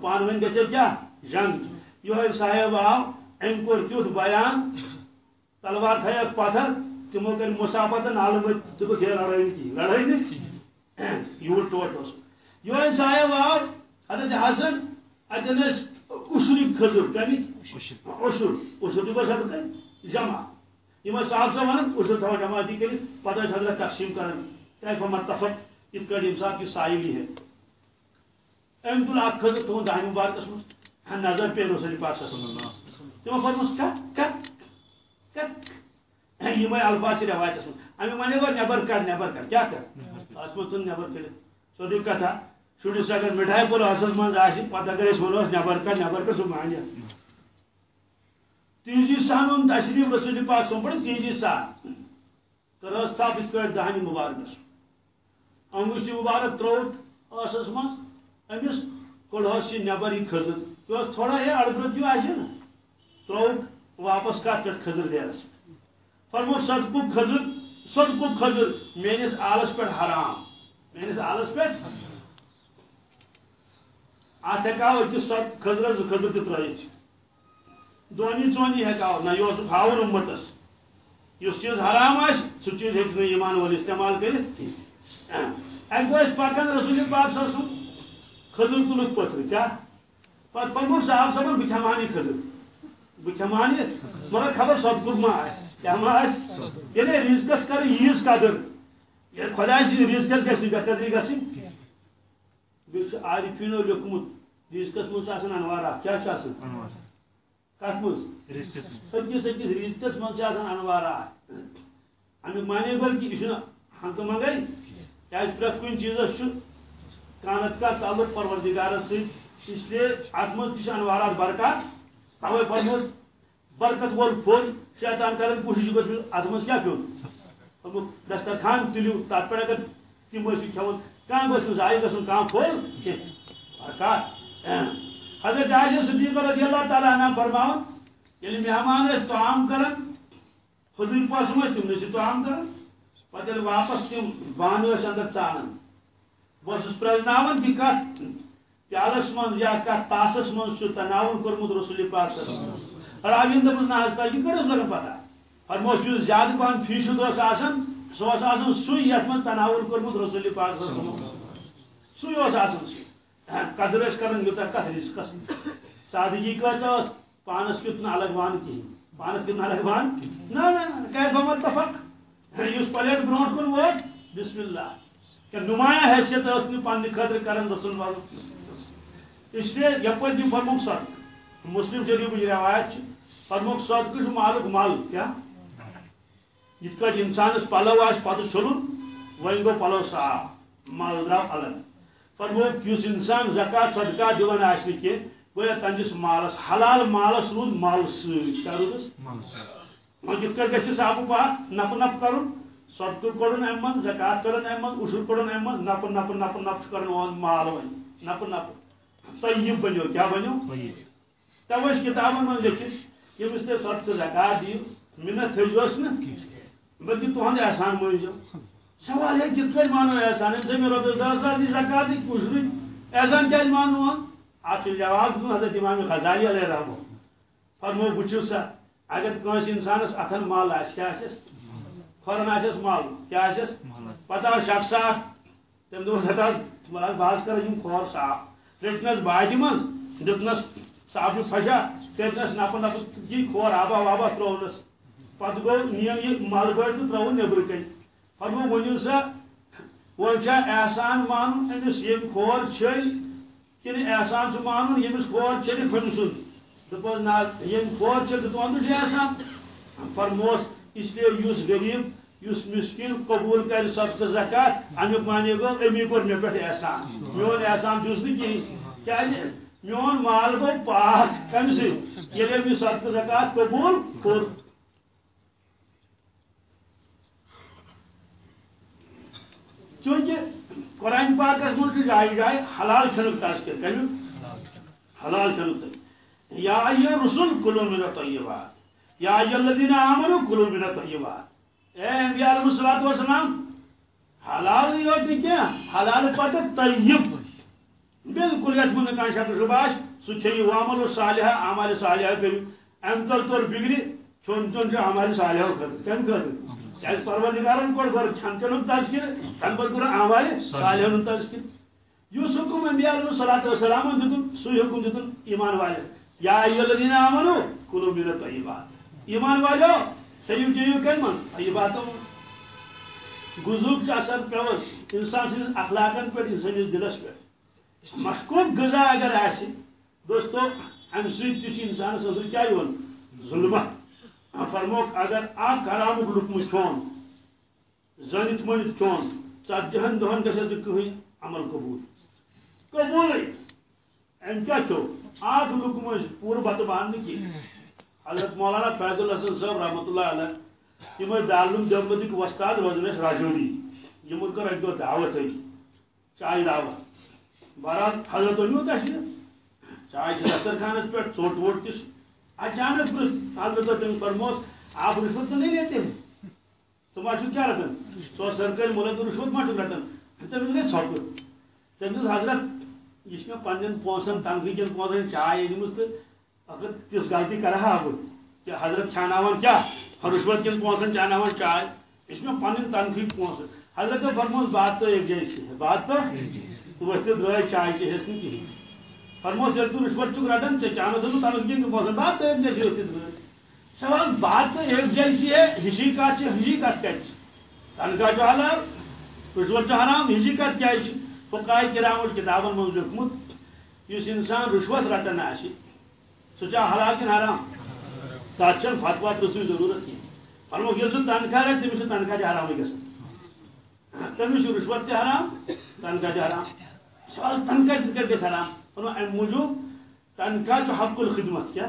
Speaker 2: پان ون گھے کیا؟ جنگ۔ یہ صاحب آو ام کور تیت بیان۔ تلوار تھیا پتھر تمو کر مسافت نال ثہ لڑائی کی لڑائی نہیں یوٹ ٹوٹ اس۔ یہ صاحب آو حضرت حسن اتن اشری کھزر کمی اشر تک جمع. یہ صاحب ون اشر تھا جمع دی کر پتہ حضرت تقسیم کرن کیف متفق ات کڑ انسان کی سائلی ہے ام تل اخ کھزر تون دہن مبارکس مز نظر پہ رسول پاک صلی اللہ علیہ وسلم تمو فرمس کت کت کت یہ الفاظ روایت امی ون گو نبر کر نبر کر. کیا کر. اس مت نبر کر. سودی کتھا شرس اگر مٹھائی پور حسس من پتہ اگر اس ونوس نبر کر نبر کر سہ مانیا تیزی سان اون تشریف رسول پاک سن پڑ تیزی سان۔ کرس تھپ اس پہ دہنی مبارکس انگشتی مبارک تروٹ ٲسس منٛز أمِس کوٚڑہوس یہِ نٮ۪بر یہِ کھٔزٕر یہِ تھوڑا ہے اڑبرت ہیوٗ آسہِ نا۔ تروٹ واپس کا کتھ پٮ۪ٹھ کھٔزٕر دیرس فرمو صدقُک کھٔزٕر صدقُک کھٔزٕر میٲنِس آلس پٮ۪ٹھ حرام۔ میٲنِس آلس پٮ۪ٹھ ات ہیکاو أکِس کھٔزرس زٕ کھٔزٕر تہِ ترٲیِتھ دونی ژونی ہیکاو نہ یہ ہاؤن امتس اس۔ چیز حرام آس سہ چیز ہیٚکہِ نہٕ ایمان وول استعمال کٔرِتھ اکہِ دۄہ ٲسۍ پکان رسول پاک سن کھٔزٕر تُلُکھ پٔتھرِ کیٛاہ پتہٕ پرموٚک صاحب صٲبن بہٕ کھٮ۪مہٕ ہن یہِ کھٔزٕر بہٕ مگر خبر صدقُک ما آسہِ کیٛاہ ما آسہِ ییٚلہِ یعنی قدر ییٚلہِ خۄداے سٕنٛدِ رِزقس گژھِ نہٕ بے قدری گژھٕنۍ بیٚیہِ چھُ عارفیٖنو لیوٚکھمُت منٛز آسان انوارات کیٛاہ چھُ آسان کت منٛز أکِس أکِس چھِ آسان انوارات امیُک معنی گوٚو کہِ یہِ ہنٛگتہٕ منٛگے کیٛازِ پرٛٮ۪تھ کُنہِ چیٖزس چھُ کانٛہہ نتہٕ کانٛہہ تعلق پروردِگارس سۭتۍ اس لیے اتھ منٛز تہِ چھِ انوارات برکات توے فرموت برکت وول پھول شیطان کرن کوشش گژھِ اتھ منٛز کیٛاہ پیوٚن؟ دسترخان تُلِو تتھ پٮ۪ٹھ اگر تِم ٲسِو کھٮ۪وان کانٛہہ گوٚژھ نہٕ ضایع گژھُن کانٛہہ پھول؟ کینٛہہ برکات. حضرت عائشہ صدیقہ رضی اللہ تعالیٰ عنہ فرماؤن ییٚلہِ مہمان ٲسۍ طعام کران حضور پاسم ٲسۍ تِم ٲسۍ طعام کران پتہٕ ییٚلہِ واپس تِم بانہٕ ٲسۍ اندر ژانان بہٕ اوسُس پرٛزناوان کہِ کتھ پیالس منٛز یا کتھ تاسس منٛز چھُ تناوُل کوٚرمُت رسول پاک راوین دپُس نہ حظ تۄہہِ کِتھ پٲٹھۍ ٲس لگان پتہ فرموس یُس زیادٕ پہن فیٖصد اوس آسان سُہ اوس آسان سُے یتھ منٛز تناوُل کوٚرمُت رسول پاک سُے اوس آسان سُہ قدر کران یوتہ کت رزقس سادگی کت پانس کیت نا الگ وان کہین پانس کیت نا الگ وان نا نا کیف متفق اس پلیٹ برونٹ کن ووت بسم اللہ۔ کہ نمایاں حیثیت اس نے پاننے خطر کرن رسول والو اس لیے یپر دی فرموک صدق مسلم شریف کی روایت فرموک صدق چھ مالک مال کیا؟ یت کٹ انسانس پلو آس پتہ چھلن وۄنۍ گوٚو پلو صاف مال درٛاو الگ فرمو اس انسان زکات صدقہ دِوان آسہِ کینٛہہ گویا تنجس مالس حلال مالس روٗد مال سۭتۍ کیٛاہ روٗدس وۄنۍ کِتھ کٲٹھۍ گژھِ صاف پاک نپ نپ کرُن صدقہٕ کوٚڑُن امہِ منٛز زکات کڑُن امہِ منٛز اُشُر کوٚڑُن امہِ نپہٕ نپہٕ نپہٕ چھُ کرُن اون مال وۄنۍ نپہٕ نپہٕ طیب بنیو کیٛاہ بنیو توے چھِ کِتابن منٛز لیکھِتھ ییٚمِس تُہۍ صدقہٕ زکات دِیِو مِنت تھٲیزیوس نہٕ بلکہِ تُہُنٛد احسان مٲنۍزیو سوال ہے کت کٹ مانو احسان سے میں رب دس ساس زکات کچھ احسان کیا مانو۔ سے جواب دوں حضرت امام غزالی علیہ رحمہ فرمو بچو سا اگر کنس انسانس اتن مال آس کیا آسس کھورن آسس مال کیا آسس پتہ شخص اکھ تم دوس ہتا باز کر یم کھور صاف رٹنس باٹہِ منٛز دِتنس صاف پھشا کٔرنس نپہٕ نپہٕ یہِ کھور آبا وابا ترٛوونس پتہٕ نِیم یہِ مل گٲڑۍ تہٕ ترٛووُن نیٚبرٕ فرمو ؤنِو سا چھا احسان مانُن أمِس ییٚمۍ کھور چھٔلۍ کِنہٕ احسان چھُ مانُن ییٚمِس کھور چھٔلہِ پھٔنۍ سُنٛد دوٚپُس نہ ییٚمۍ کھور چھٔلۍ تہٕ تُہُنٛد چھُ احسان فرموس اسلیے یُس غریٖب یُس مسکیٖن قبوٗل کرِ صدقہٕ زکات امیُک معنی گوٚو أمی کوٚر مےٚ پٮ۪ٹھ احسان میون احسان چھُس نہٕ کِہیٖنۍ کیٛازِ میون مال گوٚو پاک کمہِ سۭتۍ ییٚلہِ أمۍ یہِ صدقہٕ زکات قبوٗل کوٚر چونکہ قرآن پاکس من جائے جائے، حلال کھنک تذکر کمیک حلال کھنک تذکر یا ایو رسول کلو من الطیبات۔ یا ایو الذین آمنوا کلو من الطیبات۔ اے انبیاء علیہ الصلوۃ والسلام، حلال یوت کی حلال پتہ طیب۔ بالکل یت من کان شک شباش سہ چھ عمل صالحہ اعمال صالحہ کر ام تل تور بگڑی، چون چون چھ اعمال صالحہ کر، کم کر۔ کیاز پروردگارن کوڑ گر چھن چن تذکر تن پر کر اعمال صالحہ تذکر یوس حکم انبیاء علیہ الصلوۃ والسلام دتن سو حکم دتن ایمان والے۔ یا ایھا الذین آمنو کلوا من الطیبات۔ ایمان والو سیو چیو کلمہ طیباتو گزوک اثر پیوس انسان سن اخلاقن پہ انسان دلس پہ مشکوک غذا اگر آسہ دوستو امہ سۭتۍ تہِ ام سی انسان اندر کیا ظلمہ۔ فرموک اگر اخ حرام لکم چون زنت منت چون ژتجہن دہن گھس کہین عمل قبول؟ قبول ام کیا چھو اخ لکم پور بتہ بان کی۔ حضرت مولانا فیض الحسن صاحب رحمۃ اللہ علیہ یم دالم دیوبندک وستاد روزن اس راجوری یمن کر اک دو دعوت ہے۔ چائے دعوت۔ بہرحال حضرت ونیو تشریف چائے دفتر خانس پہ ژوٹ ووٹ کس؟ اچانک پرس حضرت تم فرموس آپ رشوت تو نہیں لیتے تم آج کیا رٹن سو سرکاری ملک رشوت ما رٹن تمس گئی ژھۄپہٕ تمس حضرت یہ پنن پونسن تنخواہ کن پونسن چائے دمس تو اگر تس غلطی کرہا بہ کہ حضرت چھاناوان کیا؟ رشوت کن پونسن چاناوان چائے۔ اس میں پن تنخواہ پونسن حضرت فرموس بات تو ایک جیسی ہے۔ بات تو ورتھ درائے چائے چہس نا کہین فرموس یل تو رشوت چک رٹان ٹھیک چانو تو تنخواہ کن پونسن بات تو ایک جیسی ہوتی درائے سوال بات تو ایک جیسی ہے ہشی کات ہشی کات کیا تنخواہ جو حلال رشوت جو حرام ہشی کات کیا فقائے کرام اور کتابن من لیکمت اس انسان رشوت رٹان آسہ سہ حلال کن حرام تک چھ فتوا پرسن ضرورت کی فرمو یل سہ تنخواہ رٹ تمس تنخواہ تہ حرام گژھان تمس رشوت تہ حرام، تنخواہ تہ حرام۔ سوال تنخواہ کتھ حرام۔ فرمو امہ موجود تنخواہ چھ حق الخدمت کیا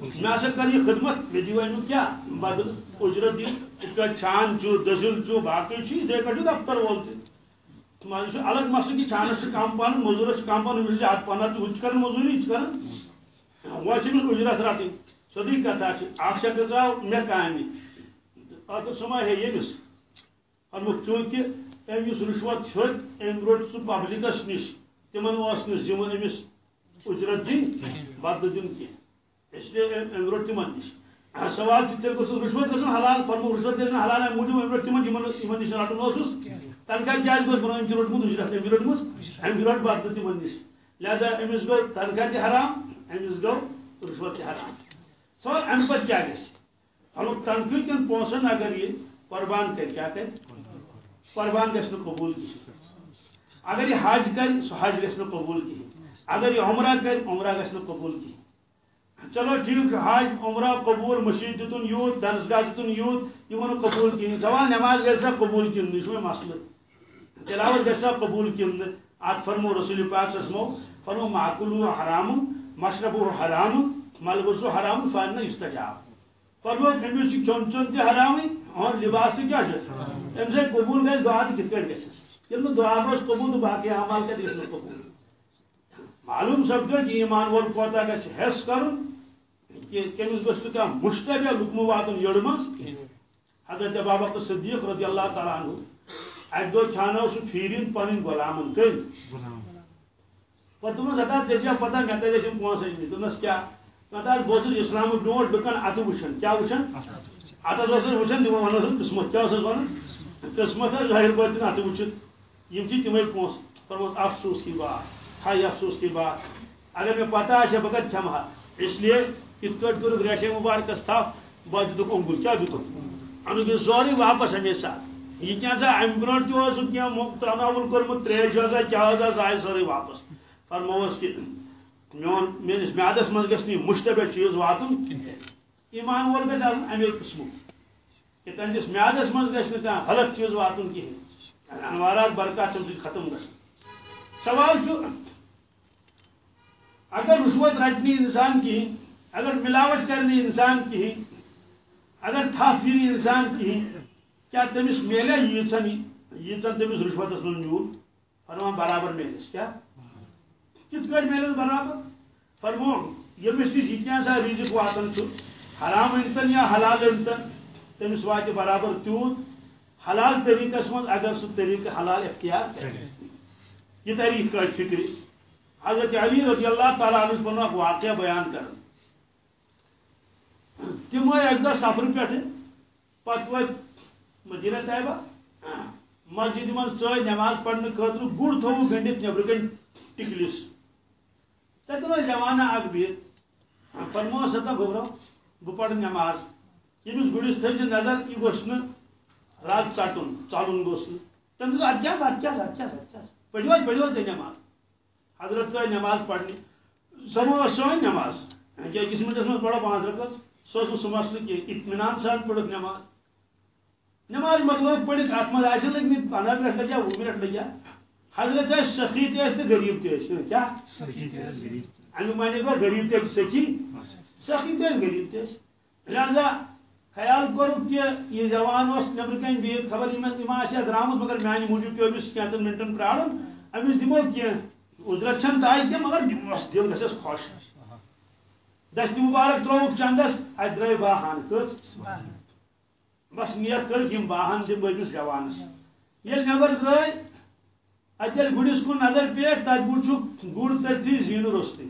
Speaker 2: میں ہسا کر یہ خدمت مے دیو امیک کیا بدل اجرت دن ات چھان چھ دسل چھ باقی چھ اتھے پہ دفتر وول تہ الگ مسئلہ کہ چھانس کم پہن مزورس کم پہن امس ات پہن تو کر مزوری یہ کر وہ اجرت رٹن سیدھی کتھا اخ شخص آو مے کامہ پتہ سما ہے یمس فرمک چونکہ ام اس رشوت ہیوت ام روٹ سہ پبلکس نش تمن اس ذمہ امس اجرت دن بدل دن کی اس لیے روٹ تمن نش سوال تیل گوس رشوت گھن حلال فرمو رشوت گھن حلال ام موجود ام روٹ تمن نش رٹن اوسس تنخواہ کیا گوس برو ام روٹمت اجرت ام روٹمس ام روٹ بدل تمن نش لہذا امس گو تنخواہ تہ حرام امس گو رشوت تہ حرام سوال ام پہ کیا گھس پنک تنخواہ کن پونسن اگر یہ قربان کر کیا کر قربان گھس قبول کی اگر یہ حج کر سہ حج گھس قبول کی۔ اگر یہ عمرہ کر عمرہ گھس قبول کی۔ چلو ٹھیک حج، عمرہ قبول، مسجد دتن یوت درسگاہ دتن یوت یہ قبول کی۔ سوال نماز گھسا قبول کن یہ مسئلہ تلاوت گھسا قبول کن ات فرمو رسول پاک سمو فرمو معقول حرام، مشرب حرام، ملبس حرام فن استجاب۔ فرمو امس چون چون تہ حرام اور لباس تہ کیا ام سے قبول گھر دعا تہ کت گھس یل دعا گوس قبول باقی اعمال کت گھس قبول معلوم سپدو کہ ایمان وول کوتا گھس حس کہ کمس گوس تو مشتبہ لکمہ واتن یڑ مز حضرت بابا صدیق رضی اللہ تعالیٰ عنہ اک دو چھانو سہ پھیرین پن غلامن کل پتہ دس ہتا ژےٚ پتہ مےٚ کتہِ ٲسۍ پونٛسہٕ أنمٕتۍ دوٚپنس کیٛاہ پتہ بہٕ اوسُس اسلام برونٛٹھ بہٕ کَنہٕ اَتھٕ وٕچھان کیٛاہ وٕچھان اَتھس اوسُس وٕچھان تِمو وَنان قٕسمت کیٛاہ اوسُس وَنان قٕسمت حظ ظٲہِر پٲٹھۍ اَتھٕ وٕچھِتھ یِم چھِ تِمے پونٛسہٕ فرموس افسوس کی بات ہاے افسوس کی بات۔ اگر مےٚ پتہ آسہِ ہا بہٕ کَتہِ کھٮ۪مہٕ ہا اِسلیے یِتھ کٲٹھۍ کوٚرُکھ ریشے مُبارکس تھپھ بہٕ دِتُکھ اوٚنگُل کیٛاہ دِتُکھ اَنُن یہِ سورُے واپس اَمے ساتہٕ یہِ کیٛاہ سا اَمہِ برونٛٹھ تہِ اوسُکھ کینٛہہ ترٛناوُل کوٚرمُت ترٛیش ٲسا کیٛاہ ٲس آیہِ سورُے واپس۔ فرمووس کہِ میون میٲنس میادس من گھس مشتبہ چیز واتن ایمان وول گھس امے قسم کہ تہندس میادس من گھس نہ غلط چیز واتن کہین انوارات برکات تم ختم گھس سوال چھو اگر رشوت رٹنی انسان کہین اگر ملاوٹ کرنی انسان کہین اگر تھپ دینی انسان کہین کیا تمس میلے ییژن ییژن تمس رشوت من میول فرمان برابر میلس کیا؟ کت کٹ میلس برابر؟ فرمو یمس نش یہ سا رزق واتان حرام انتن یا حلال انتن؟ تمس وات برابر تیوت حلال طریقہ من اگر سہ طریقہ حلال اختیار کر یہ تعریف کا فکر حضرت علی رضی اللہ تعالیٰ عنہ پنہ واقعہ بیان کر۔ تم ایک دہ سفر پہ پتہ وت مدینہ طیبہ۔ مسجد من سی نماز پڑھنے خاطر گڑ تھو گنڈت نبر کن ٹکلس تتن جوانہ اک بہت فرمو سا گبرو بہ پڑھ نماز۔ یمس گڑس تھے نظر یہ گوس رات ژٹن ژلن گوس تم اتکیاس اتکیاس اتکیاس اتکیاس پڑھو پڑھو تھی نماز حضرت ژ نماز پڑھنے سوین نماز أکِس منٹس منٛز پڑھو پانٛژھ رکعت سُہ اوس نہٕ سُہ مسلہٕ کینٛہہ اطمینان سان پٔرٕکھ نماز نماز مطلب پڑھت ات مز آس لگم پندہ منٹ لگیا وہ منٹ لگیا حضرت سخی تہ تو غریب تہ کیا امیک معنی گو غریب تہ سخی سخی تہ غریب تہ لہذا خیال کور کہ یہ جوان اس نبر کن بہت خبر یہ آسیا درامت، مگر میانہ موجود پیو امس کینتن منٹن پرارن امس دمو کی عذرت چھن تائی کی مگر دل گھس خوش دست مبارک تروک چندس ات درائے باہان کس بس نیت کر ہم باہن دم بس جوانس یل نبر گئی اتل گڑس کن نظر پیٹ تت وچھ گڑ تھی زین روست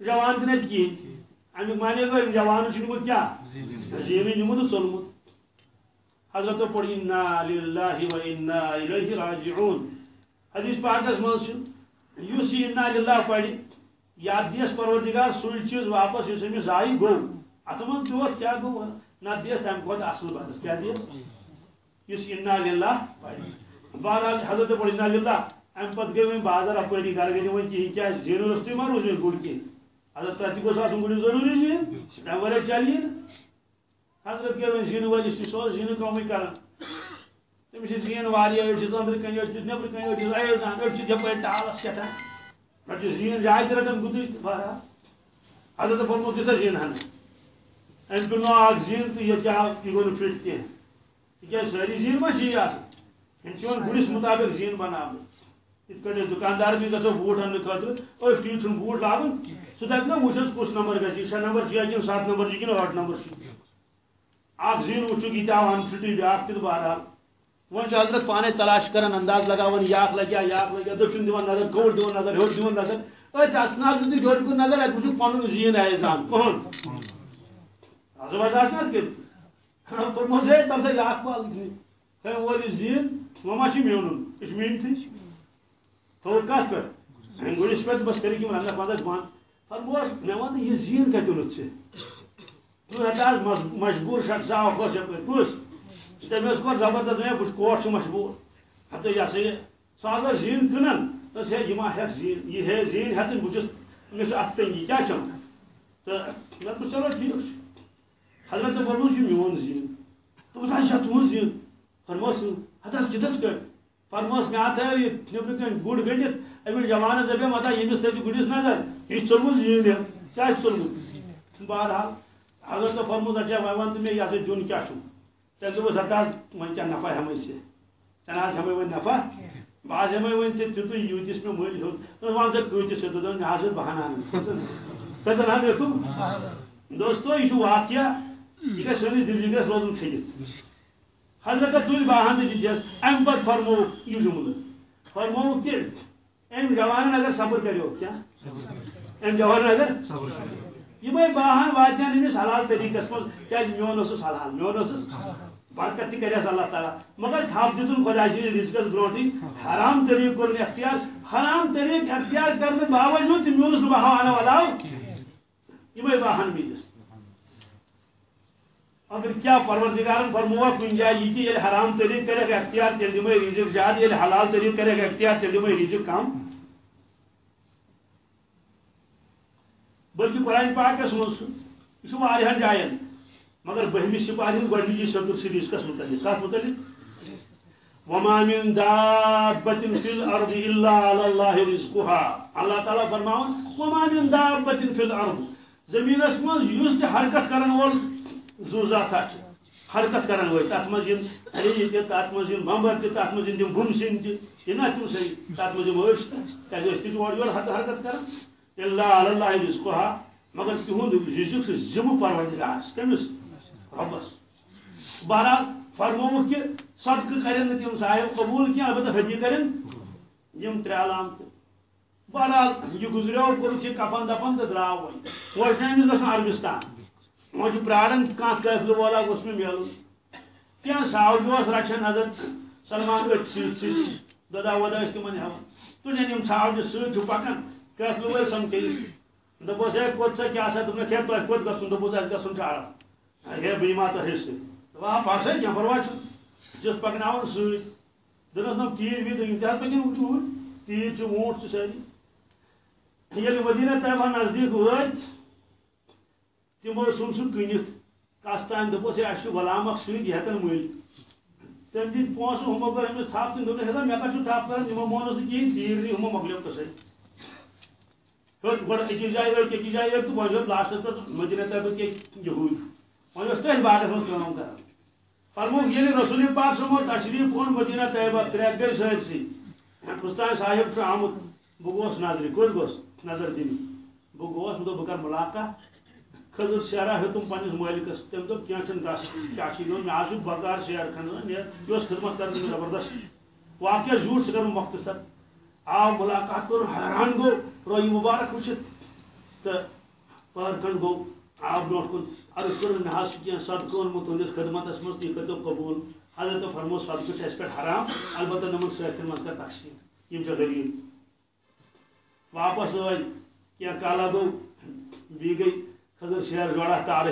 Speaker 2: جوان تہ نت امیک مانے گو جوان نمت کیا زین نمت ژولمت حضرت پڑ انا للہ و انا الیہ راجعون حدیث پاکس مز یس یہ انا للہ پڑ یاد دیس پروردگار سوئی چیز واپس اس امس آئی گو ات من تہ کیا گو نہ دیس تم کھت اصل بس کیا دیس اس انا للہ بہرحال حضرت پڑھ انا للہ ام پتہ گئی وۄنۍ بازر اپٲری گھر گئی وۄنۍ کہیٖنۍ کیٛازِ زینو روٚستٕے ما روٗز گُر کینٛہہ حضرت تتہِ گوٚژھ آسُن گُرِس ضروٗری زیٖن تمہِ ورٲے چلی حضرت زیٖنہٕ وٲلِس نِش سُہ اوس زیٖنہٕ کٲمٕے کران تٔمِس چھِ زیٖن واریاہ أڑۍ چھِس أنٛدرٕ کَنۍ أڑۍ چھِس نٮ۪برٕ کَنۍ أڑۍ چھِس ایزان أڑۍ چھِ یپٲرۍ ٹالس کیٛاہتام پتہٕ چھِ زیٖن جاے تہِ رٹان گُتٕج تہٕ بہرحال حضرت فرموت دِسا زیٖن ہن أمۍ کٕنو اکھ زیٖن تہٕ ییٚتہِ آو یہِ گوٚو نہٕ فِٹ کینٛہہ تِکیٛازِ سٲری زیٖن ما چھِ یی آسان یِم چھِ یِوان گُرِس مُطابق زیٖن بناونہٕ یِتھ کٔنۍ أسۍ گژھو اَننہٕ خٲطرٕ چھُنہٕ لاگُن سُہ دَپہِ نا وٕچھ حظ کُس نمبر گژھِ جی، شےٚ نمبر جی، چھِ یا کِنہٕ سَتھ نمبر جی، چھِ کِنہٕ ٲٹھ نمبر چھِ اکھ زیٖن وٕچھُکھ یہِ تہِ آو اَنفِٹٕے بیٛاکھ تہِ بہرحال وۄنۍ چھُ حضرت پانے تلاش کران انداز لگاوان یاکھ لگیا یاکھ لگیا، دٔچھُن دِوان نظر گوٚٹ دِوان نظر ہیوٚر دِوان نظر۔ أتھۍ اَسناس دِتُکھ ہیوٚر کُن نظر اَتہِ وٕچھُکھ پَنُن زیٖن ایزان کٕہٕن آز وَتھ آسہِ نا کٔرِتھ کوٚرمُت ہے تَمہِ سۭتۍ اکھ پال ہے وول یہِ زیٖن وۄنۍ ما چھِ میونُن یہِ چھُ میٖنتھٕے تھوٚو کَتھ پٮ۪ٹھ گُرِس پٮ۪ٹھ بَس کٔرِکھ یِم رنٛگَس وَنٛگَس بنٛد فرموس مےٚ وَن یہِ زیٖن کَتہِ اوٚنُتھ ژےٚ ژٕ ہٮ۪کہٕ آز مجبوٗر چھَکھ صاف خۄش یَپٲرۍ کُس تٔمۍ حظ کوٚر زبردست مےٚ بہٕ کوٹ چھُ مجبوٗر ہَتہٕ یہِ ہسا یہِ سُہ حظ ٲس زیٖن کٕنان دوٚپُس ہے یہِ ما ہٮ۪کھ زیٖن یہِ ہے زیٖن ہٮ۪تٕنۍ بہٕ چھُس مےٚ چھُ اَتھ تٔنگی کیٛاہ چھُم تہٕ مےٚ دوٚپُس چلو ٹھیٖک چھُ حضرت فرموس یہِ میون زیٖن دوٚپُس اچھا تُہُنٛد زیٖن فرموس ہَتہٕ حظ کِتھَس کٔٹھۍ فرموس مےٚ اَتھ تھٲیو یہِ نیٚبرٕ کَنۍ گُڑ گٔنڈِتھ أمِس جوانَس دَپے متا ییٚمِس تھٲیزِ گُرِس نظر یہِ چھُ ژوٚلمُت زیٖن یہِ کیٛاہ چھُ ژوٚلمُت بہرحال حضرت فرموس اچھا وۄنۍ وَن تہٕ مےٚ یہِ ہسا دیُن کیٛاہ چھُ تیٚلہِ دوٚپُس ہَتہٕ نفع ہٮ۪مٕے ژےٚ ژےٚ نہ حظ نفع بہٕ حظ ہٮ۪مٕے وۄنۍ ژےٚ تیُتُے یوٗتِس مےٚ مٔلۍ ہیوٚت سا کۭتِس ہیوٚت دوٚپُن مےٚ حظ ٲس بہن اَنٕنۍ دوستو یہِ واقعہ یہِ گژھِ سٲنِس دِلہِ گژھِ روزُن کھٔنِتھ حضرت تُلۍ بہن تہِ دِتِس اَمہِ پَتہٕ فرمووُکھ یہِ جملہٕ فرمووُکھ کہِ جوانن اگر صبر کریو کیٛاہ أمۍ جوانن اگر یِمے باہن أمِس حلال طریٖقس منٛز کیٛازِ میون اوسُس حلال میون اوسُس برکت کریس اللہ تعالیٰ مگر تھپ دِتُن خۄدا سٕنٛدِ رِزقس برونٛٹھٕے حرام طریٖقہٕ کوٚر اختیار حرام طریٖقہٕ اختیار کرنہٕ باوجوٗد تہِ میونُس نہٕ بہٕ ہاو علاو یِمے باہن میٖنِس اگر کیا پروردگارن فرموا کن جائے یہ کہ حرام طریٖقہٕ کریکھ اختیار تیٚلہِ دِمے رِزق زیادٕ ییٚلہِ حلال طریٖقہٕ کریکھ اختیار تیٚلہِ دِمے رِزق کم بلکہ قرآن پاکس مز یہ جائن مگر بہمس سپاہی ہند گۄڈنِچی صدر سی رزقس متعلق کت متعلق؟ وما من دابة في الأرض إلا على الله رزقها۔ الله تعالى فرماون وما من دابة زمینس مز یُس حرکت کرن وول زو ذات حرکت کرن وٲلۍ تَتھ منٛز یِن ریٚیہِ تہِ تَتھ منٛز یِن بمبر تہِ تَتھ منٛز یِن تِم بُمسِنۍ حرکت کران اللہ اللہ رزقها. مگر تہد رزق سے ذمہ پروردگار کمس ربس بہرحال فرمو کہ صدقہ کرن تم صاحب قبول کی البتہ حجی کرن یم ترے علامت بہرحال، یہ گزریو کورک یہ کپن دپن تو درا وہ ویسے گھن عربستان. وہ پرارن کھانا قافل والا گوس میں ملن کی ساوجوس رچھان نظر. سلمان ات ست ست ددا ودا اس تمن ہاں تجھن یم ساوجہ ست پکان قافل وول سمکھس دپوس ہے کوت سا کیا سا تم کھیت تو کوت گسن دپوس اس گسن چارا ہے بے ما تو حصہ دپا پاسے کیا پرواہ جس پکناون ست دنس نم تیر بھی تو انتہا پکن اٹھ تیر چھ اونٹ چھ ساری۔ یل مدینہ طیبہ نزدیک وات تمو سم سم کنت کستان دپوس ہے اچھا غلام اخ سید یہ ہتن مل تم دت پونس ہمو کر امس تھاپ تم ہے مے کچھ تھاپ کر تمو مونس کین تیر نی ہمو مگلیو کسے ہت گڈ اکی جائے وے اکی جائے وے تو بوجھ لاسٹ تک مدینہ طیبہ کے یہود وۄنۍ اوس تٔتھۍ باغس منٛز کٲم کران فرمو ییٚلہِ رسول پاک سمو تشریف اوٚن مدینہ طیبہ ترٛےٚ گٔے سٲرسٕے کُستان صاحب چھُ آمُت بہٕ گوس نظرِ کوٚت گوس نظر دن بہ گوس مے بہ کر ملاقات کھزر شیرا ہیتم پنس مالکس تم دپ کی گس کیا مے آج بکار شیر کھن یہ خدمت کر زبردست واقعہ جھوٹ سے کر مختصر آو ملاقات کر حیران گو روی مبارک وچت تو پہر کن گو آو برو کن عرض کر مے حاصل کی صدقہ اونمت تہندس خدمتس مز قبول۔ حضرت فرمو صدقہ اس پہ حرام، البتہ نمن سۭتۍ مز کر تقسیم۔ یم غریب۔ واپس آئی کیا کالا گو بی گئی۔ خضر شیر جوڑا تار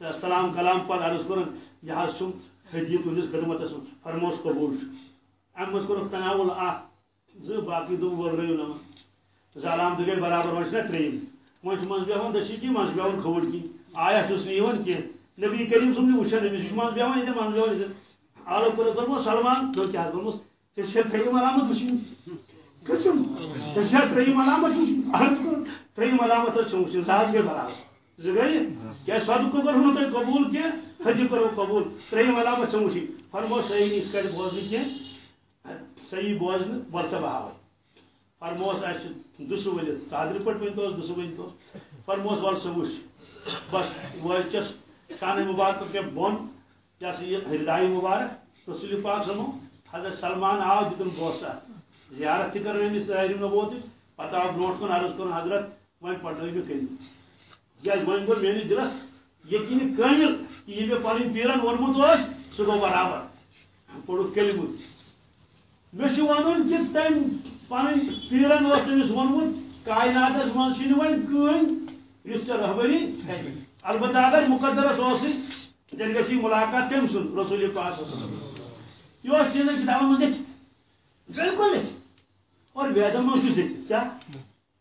Speaker 2: تو سلام کلام پہ عرض کر یہ چم حدی تہندس خدمت فرموس قبول۔ ام مز تناول اخ زٕ باقی دو ورنیو نما. زالام تو برابر وۄنۍ چھُنہ ترٛیٚیِم وۄنۍ چھُ منٛزٕ بیٚہوان دٔچھِنۍ کِنۍ منٛزٕ بیٚہوان کھووُر کِنۍ آیا چھُس نہٕ یِوان کینٛہہ نبی کریم صُبنہِ وٕچھان أمِس چھُ منٛزٕ بیٚہوان ییٚتٮ۪ن منٛزٕ بیٚہوان ییٚتٮ۪ن عالم کوٚرُکھ دوٚپمو سلمان دوٚپ کیٛاہ دوٚپمَس ژےٚ چھےٚ تھٔیِم علامت وٕچھِنۍ کچم تشا تریم علامت تریم علامت سوچ زہاز کے برابر. زگئی؟ کیا صدق کو کرو تو قبول کیا حج کرو قبول. تریم علامت سوچی فرمو صحیح اس کر بوزن کیا صحیح بوزن ورسا بہاوت فرموس اس دسو ول صادر پٹ ون تو دسو ون تو فرموس ول سوچ بس وچس شان مبارک کے بون جیسے یہ ہدایت مبارک۔ رسول پاک سمو حضرت سلمان آو دتن بوسا۔ زیارت تک کریں امس تعلیم نبوت۔ پتہ آو برو کن عرض کر حضرت وی پڑھو مے کن یا وی گو میری دلس یقین کامل کہ یہ مے پن پیرن ورمت اس سہ برابر۔ پڑھ کلم مے ون کہ تم پن پیرن اس تمس ونمت کائنات من ون کن اس رہبری البتہ اگر مقدرس اس تیل گی ملاقات تم سن رسول پاک یہ چیزن کتابن من بالکل نہیں اور ویدن من کس کیا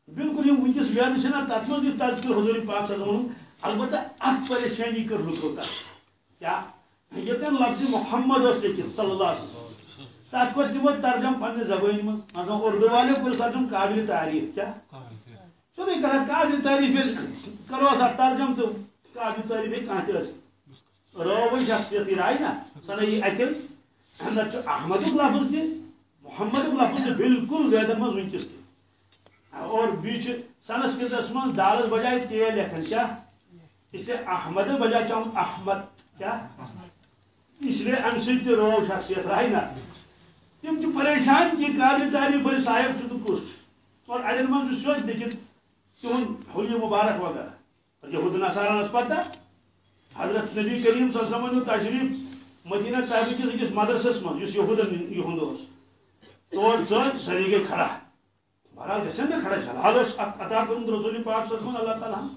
Speaker 2: بالکل یہ ونکس وید چھنا تت من یہ تذکر حضور پاک صلی اللہ علیہ وسلم البتہ ات پریشانی کر لکھو تا کیا یتن لفظ محمد اس لیکن صلی اللہ علیہ وسلم تات کو تمو ترجم پنہ زبان من مثلا اردو والے کو ترجم قابل تعریف کیا تو نہیں کرا قابل تعریف کرو سا ترجم تو قابل تعریف کہاں تے اس رو شخصیت رائے نا. سنئی اکل. اندر احمد لفظ تھی محمد لفظ بالکل ویدن من ونکس اور بیچ سنسکرتس من دالس بجائے تے لکھن کیا اس لیے احمد بجائے چاہوں احمد کیا اس لیے ام سی رو شخصیت رہی نا. تم چھ پریشان کہ قابل تعریف بڑی صاحب چھ تو کس؟ اور اجن من سوچ دیکھت تہن ہولی مبارک وغیرہ۔ اور یہود نصارہ پتہ حضرت نبی کریم صلی اللہ علیہ وسلم تشریف، مدینہ طیبہ کس أکس مدرسس من یس یہودن یہود اوس تور ژن ساری گئی کھڑا۔ بہرحال گھن نا کھڑا چلا۔ جلال عطا کرن رسول پاک صلی اللہ علیہ وسلم، اللہ تعالی۔ تعالیٰ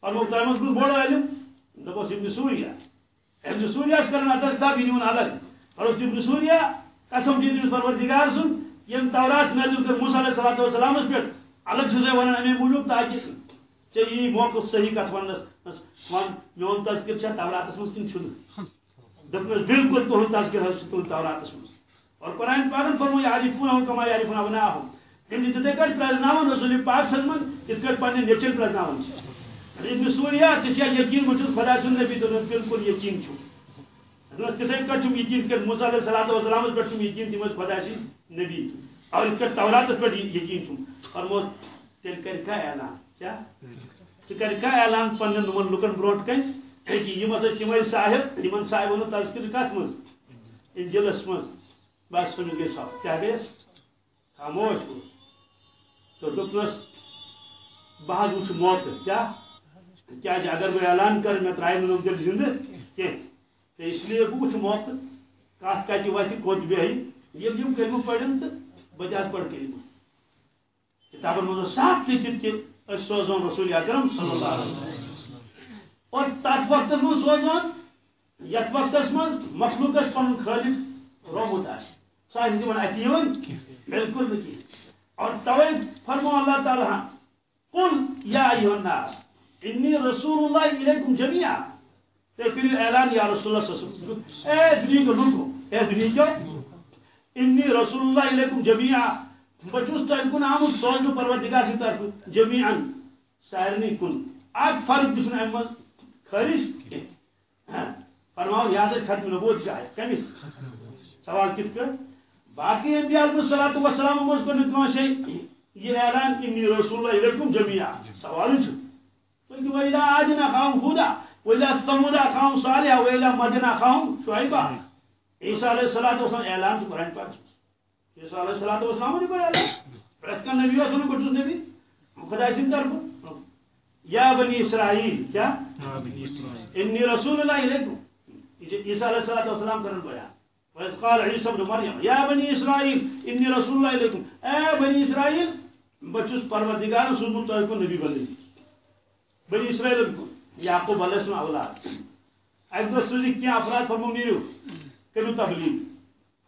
Speaker 2: فرمو تمہ مز بوڑ علم۔ دپس ابن سوریا ابن سوریا کرن عطا کتاب یہ الگ فرموس ابن سوریا قسم جی دین تمس پروردگار سن یم تورات نازل کر موسی علیہ الصلوۃ والسلام اس پہ الگ چیزیں ونان امی موجود تاکہ ژے یی موقع صحیح کت ونس ون میون تذکر چھا توراتس مز کن چھن۔ دپنس بالکل تہن تذکر حض تہن توراتس مز اور قرآن پاکن فرمو یعرفون کما یعرفون ابناهم تم دي جی تتھے کٹ پرزناون رسول پاک سزمن اس کٹ پنے نیچن پرزناون ابن سوریا تشیا یقین مجھ خدا سن نبی تو بالکل یقین چھو تتھے کٹ چم یقین کر موسی علیہ الصلوۃ والسلام پر چم یقین تم خدا سی نبی۔ اور اس کٹ تورات پر یقین چھو فرمو تیل کر کا اعلان، کیا؟ کر کا اعلان پنے نمن لکن بروٹ کن یم ہسا تمے صاحب، یمن صاحبن تذکر کت مز انجلس مز بس سمجھ گئی صاحب کیا گیس خاموش گو تو دپنس بہت وچ موقع کیا؟ کیا اگر بہ اعلان کر میں ترائے نم تیل زندہ کی تو اس لیے بہ وچ موقع کت کتہ وتہ کوت بیہی یل یم کلمہ پڑھن تو بجاز پڑھ کلمہ کتابن مز صاف لکھت کہ اس سوزون رسول اکرم صلی اللہ علیہ وسلم۔ اور تک وقت من سوزان یت وقت من مخلوق پن خالق رومت آس سہ تمہ اتہ بالکل نہیں اور توے فرمو اللہ تعالیٰ، قل یا ایوہ الناس، انی رسول اللہ علیکم جميعا تے پھر اعلان یا رسول اللہ صلی اللہ علیہ وسلم اے دنیا کو لوگو اے دنیا کو انی رسول اللہ علیکم جميعا بچوس تو ان آمد سوزن پروردگار سی طرف جميعا سائرنی کن آج فرق دسن احمد خارج فرماؤ یہاں سے ختم نبوت چاہے کمیس سوال کت کر باقی انبیاء علیہ الصلوۃ والسلام مز کو نکما شی یہ اعلان انی رسول اللہ علیکم جميعا سوال چھ تو ویلا آجنا قوم هودا ویلا ثمود قوم صالح ویلا مدنا قوم شعیب عیسی علیہ الصلوۃ والسلام اعلان تو قرآن پاک عیسی علیہ الصلوۃ والسلام نے اعلان پرت کا نبی رسول کو نبی خدا سے طرف یا بنی اسرائیل کیا؟ انی رسول اللہ علیکم۔ عیسی علیہ الصلوۃ والسلام کرن بیان وإذ قال عيسى ابن مريم يا بني إسرائيل إني رسول الله إليكم أي بني إسرائيل بچس پروردگار سوزمت تہ کو نبی بندی بنی اسرائیل یعقوب علیہ السلام اولاد. اک دہ سوزی کی افراد فرمو نیرو کرو تبلیغ.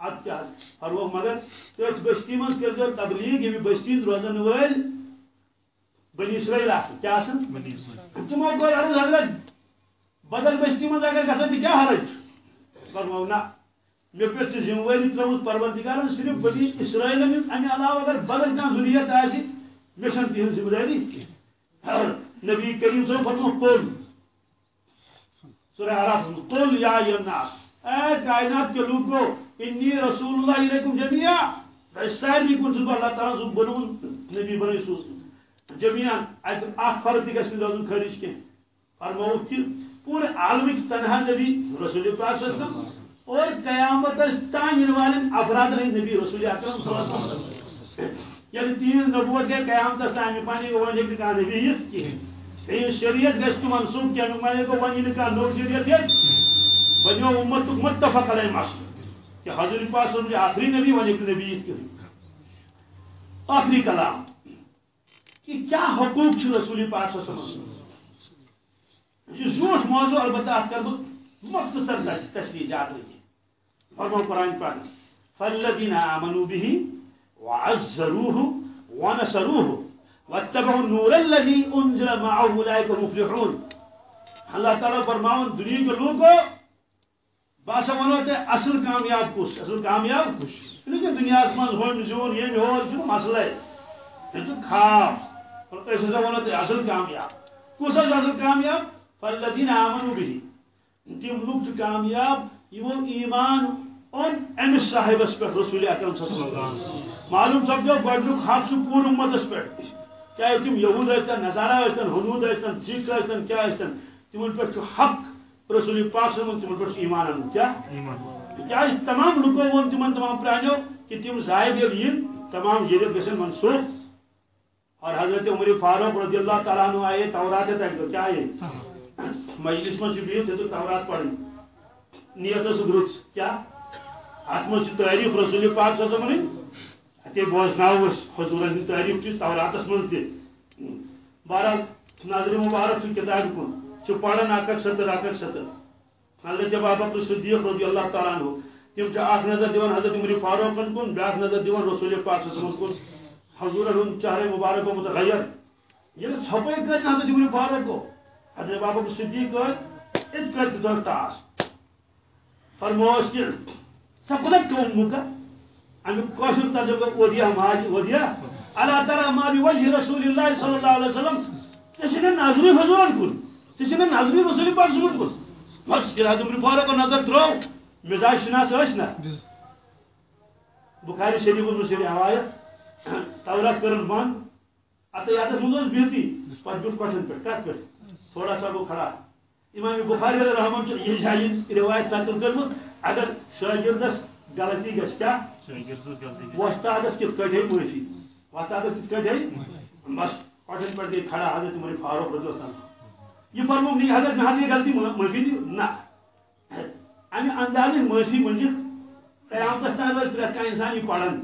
Speaker 2: ات کیا؟ فرمو مگر تس بستی من کر تبلیغ یہ بستی روزن ول بنی اسرائیل آس کیا آسن تمو کو عرض حضرت بدل بستی من اگر گژھن کیا حرج؟ فرمو نہ مے پہ ذمہ واری تروت پروردگار صرف بنی اسرائیل امہ علاوہ اگر بدل کان ضروریت آسی مے چھن تہذ ذمہ داری. نبی کریم وسلم قل سورہ عرف، قل یا الناس، اے کائنات کے لوگو انی رسول اللہ علیکم جميعا سارے کن سب اللہ تعالیٰ سب بنون نبی بنی سوز جميعا ایت اخ فرد گژھِ نہٕ روزُن خٲرج کینٛہہ فرمووُکھ کہِ پوٗرٕ عالمٕکۍ تنہا نبی رسول پاک صلی اللہ علیہ وسلم اور قیامت تان ین والن افراد رہی نبی رسول اکرم صلی اللہ علیہ وسلم۔ یعنی تین نبوت گئے قیامت تان پانی کو ونجے کہ نبی یس کی یہ شریعت گشت منسوخ کیا نمائے کو ونجے کہ نو شریعت ہے بنو امت متفق علیہ مسل کہ حضرت پاک صلی اللہ آخری نبی ونجے کہ نبی یس کی آخری کلام کہ کیا حقوق چھ رسول پاک صلی اللہ علیہ وسلم یہ زوش موضوع البتہ ات کر دو مختصر تشریح جات رہی فرمو قرآن پاک فالذین آمنوا به وعزروه ونصروه واتبعوا النور الذي انزل معه اولئك مفلحون۔ اللہ تعالیٰ فرماؤن دنیا کے لوگوں باسا ونو تے اصل کامیاب کس اصل کامیاب کس لیکن دنیا من ہون زون یہ بھی ہون چھو مسئلہ ہے۔ یہ تو خواب اور ایسے سے ونو تے اصل کامیاب۔ کس اصل کامیاب؟ فالذین آمنوا به۔ تم لوگ کامیاب، یہ ایمان اور امس صاحبس پہ رسول اکرم صلی اللہ علیہ وسلم۔ معلوم سب جو سپدو گۄڈنیُک حق چھُ پوٗرٕ اُمتس پٮ۪ٹھ چاہے تِم یہوٗد ٲسۍتن نظارا ٲسۍتن حنوٗد ٲسۍتن سِکھ ٲسۍتن کیٛاہ ٲسۍتن تِمن چھُ حق رسول پاک صٲبن تِمن چھُ ایمان اَنُن کیٛاہ کیٛازِ تمام لُکو ووٚن تِمن تمام پرٛانیو کہ تِم ییٚلہِ یِن تمام ییٚتہِ گژھن منسوخ؟ اور حضرت عمر فاروق رضی اللہ تعالیٰ عنہ آئے تورات ہے تک کیا آئے؟ مجلس میں بہت تو تورات پڑھیں نیت اس گروس کیا؟ ات مجھ تعریف رسول پاک صلی اللہ علیہ وسلم اتے بوزناو حضور ہند تعریف چیز توراتس من تہ بہرحال نظر مبارک چھ کتاب کن چھ پڑھن اک اک ستر اک ستر حضرت بابا صدیق رضی اللہ تعالیٰ عنہ۔ تم اخ نظر دیوان حضرت عمر فاروق کن بیاکھ نظر دیوان رسول پاک صلی اللہ علیہ وسلم کن حضور ہند چہرے مبارک متغیر۔ یہ چھپے کر حضرت عمر فاروق کو۔ حضرت بابا صدیق کر ات کر تاس فرموس کہ سب کو سقلت أمك قاشر تجربة وديا ماجي وديا ألا ترى ما بوجه رسول الله صلى الله عليه وسلم تشنا نظري فزون كل تشنا نظري رسول الله عليه وسلم بس هذا من فارق نظر ترو مزاج شناس وشنا بخاري شريف المسيري هواية تورات کرن بند اتہ یاتس منٛز ٲس بِہتٕے پتہٕ بیوٗٹھ کۄٹھٮ۪ن پٮ۪ٹھ کتھ پٮ۪ٹھ تھوڑا سا گوٚو کھڑا۔ امام بخاری علیہ رحمان یہ جائیں روایت نقل کرمت اگر شاگردس غلطی کیا وستادس کت کٹ ہے معافی وستادس کت کٹ ہے بس پٹن پر دے کھڑا حضرت عمر فاروق رضی اللہ عنہ یہ فرمو نہیں حضرت میں حضرت غلطی معافی دی نہ امی انداز معافی منجت قیامت تان روز پرت کا انسان یہ پڑھن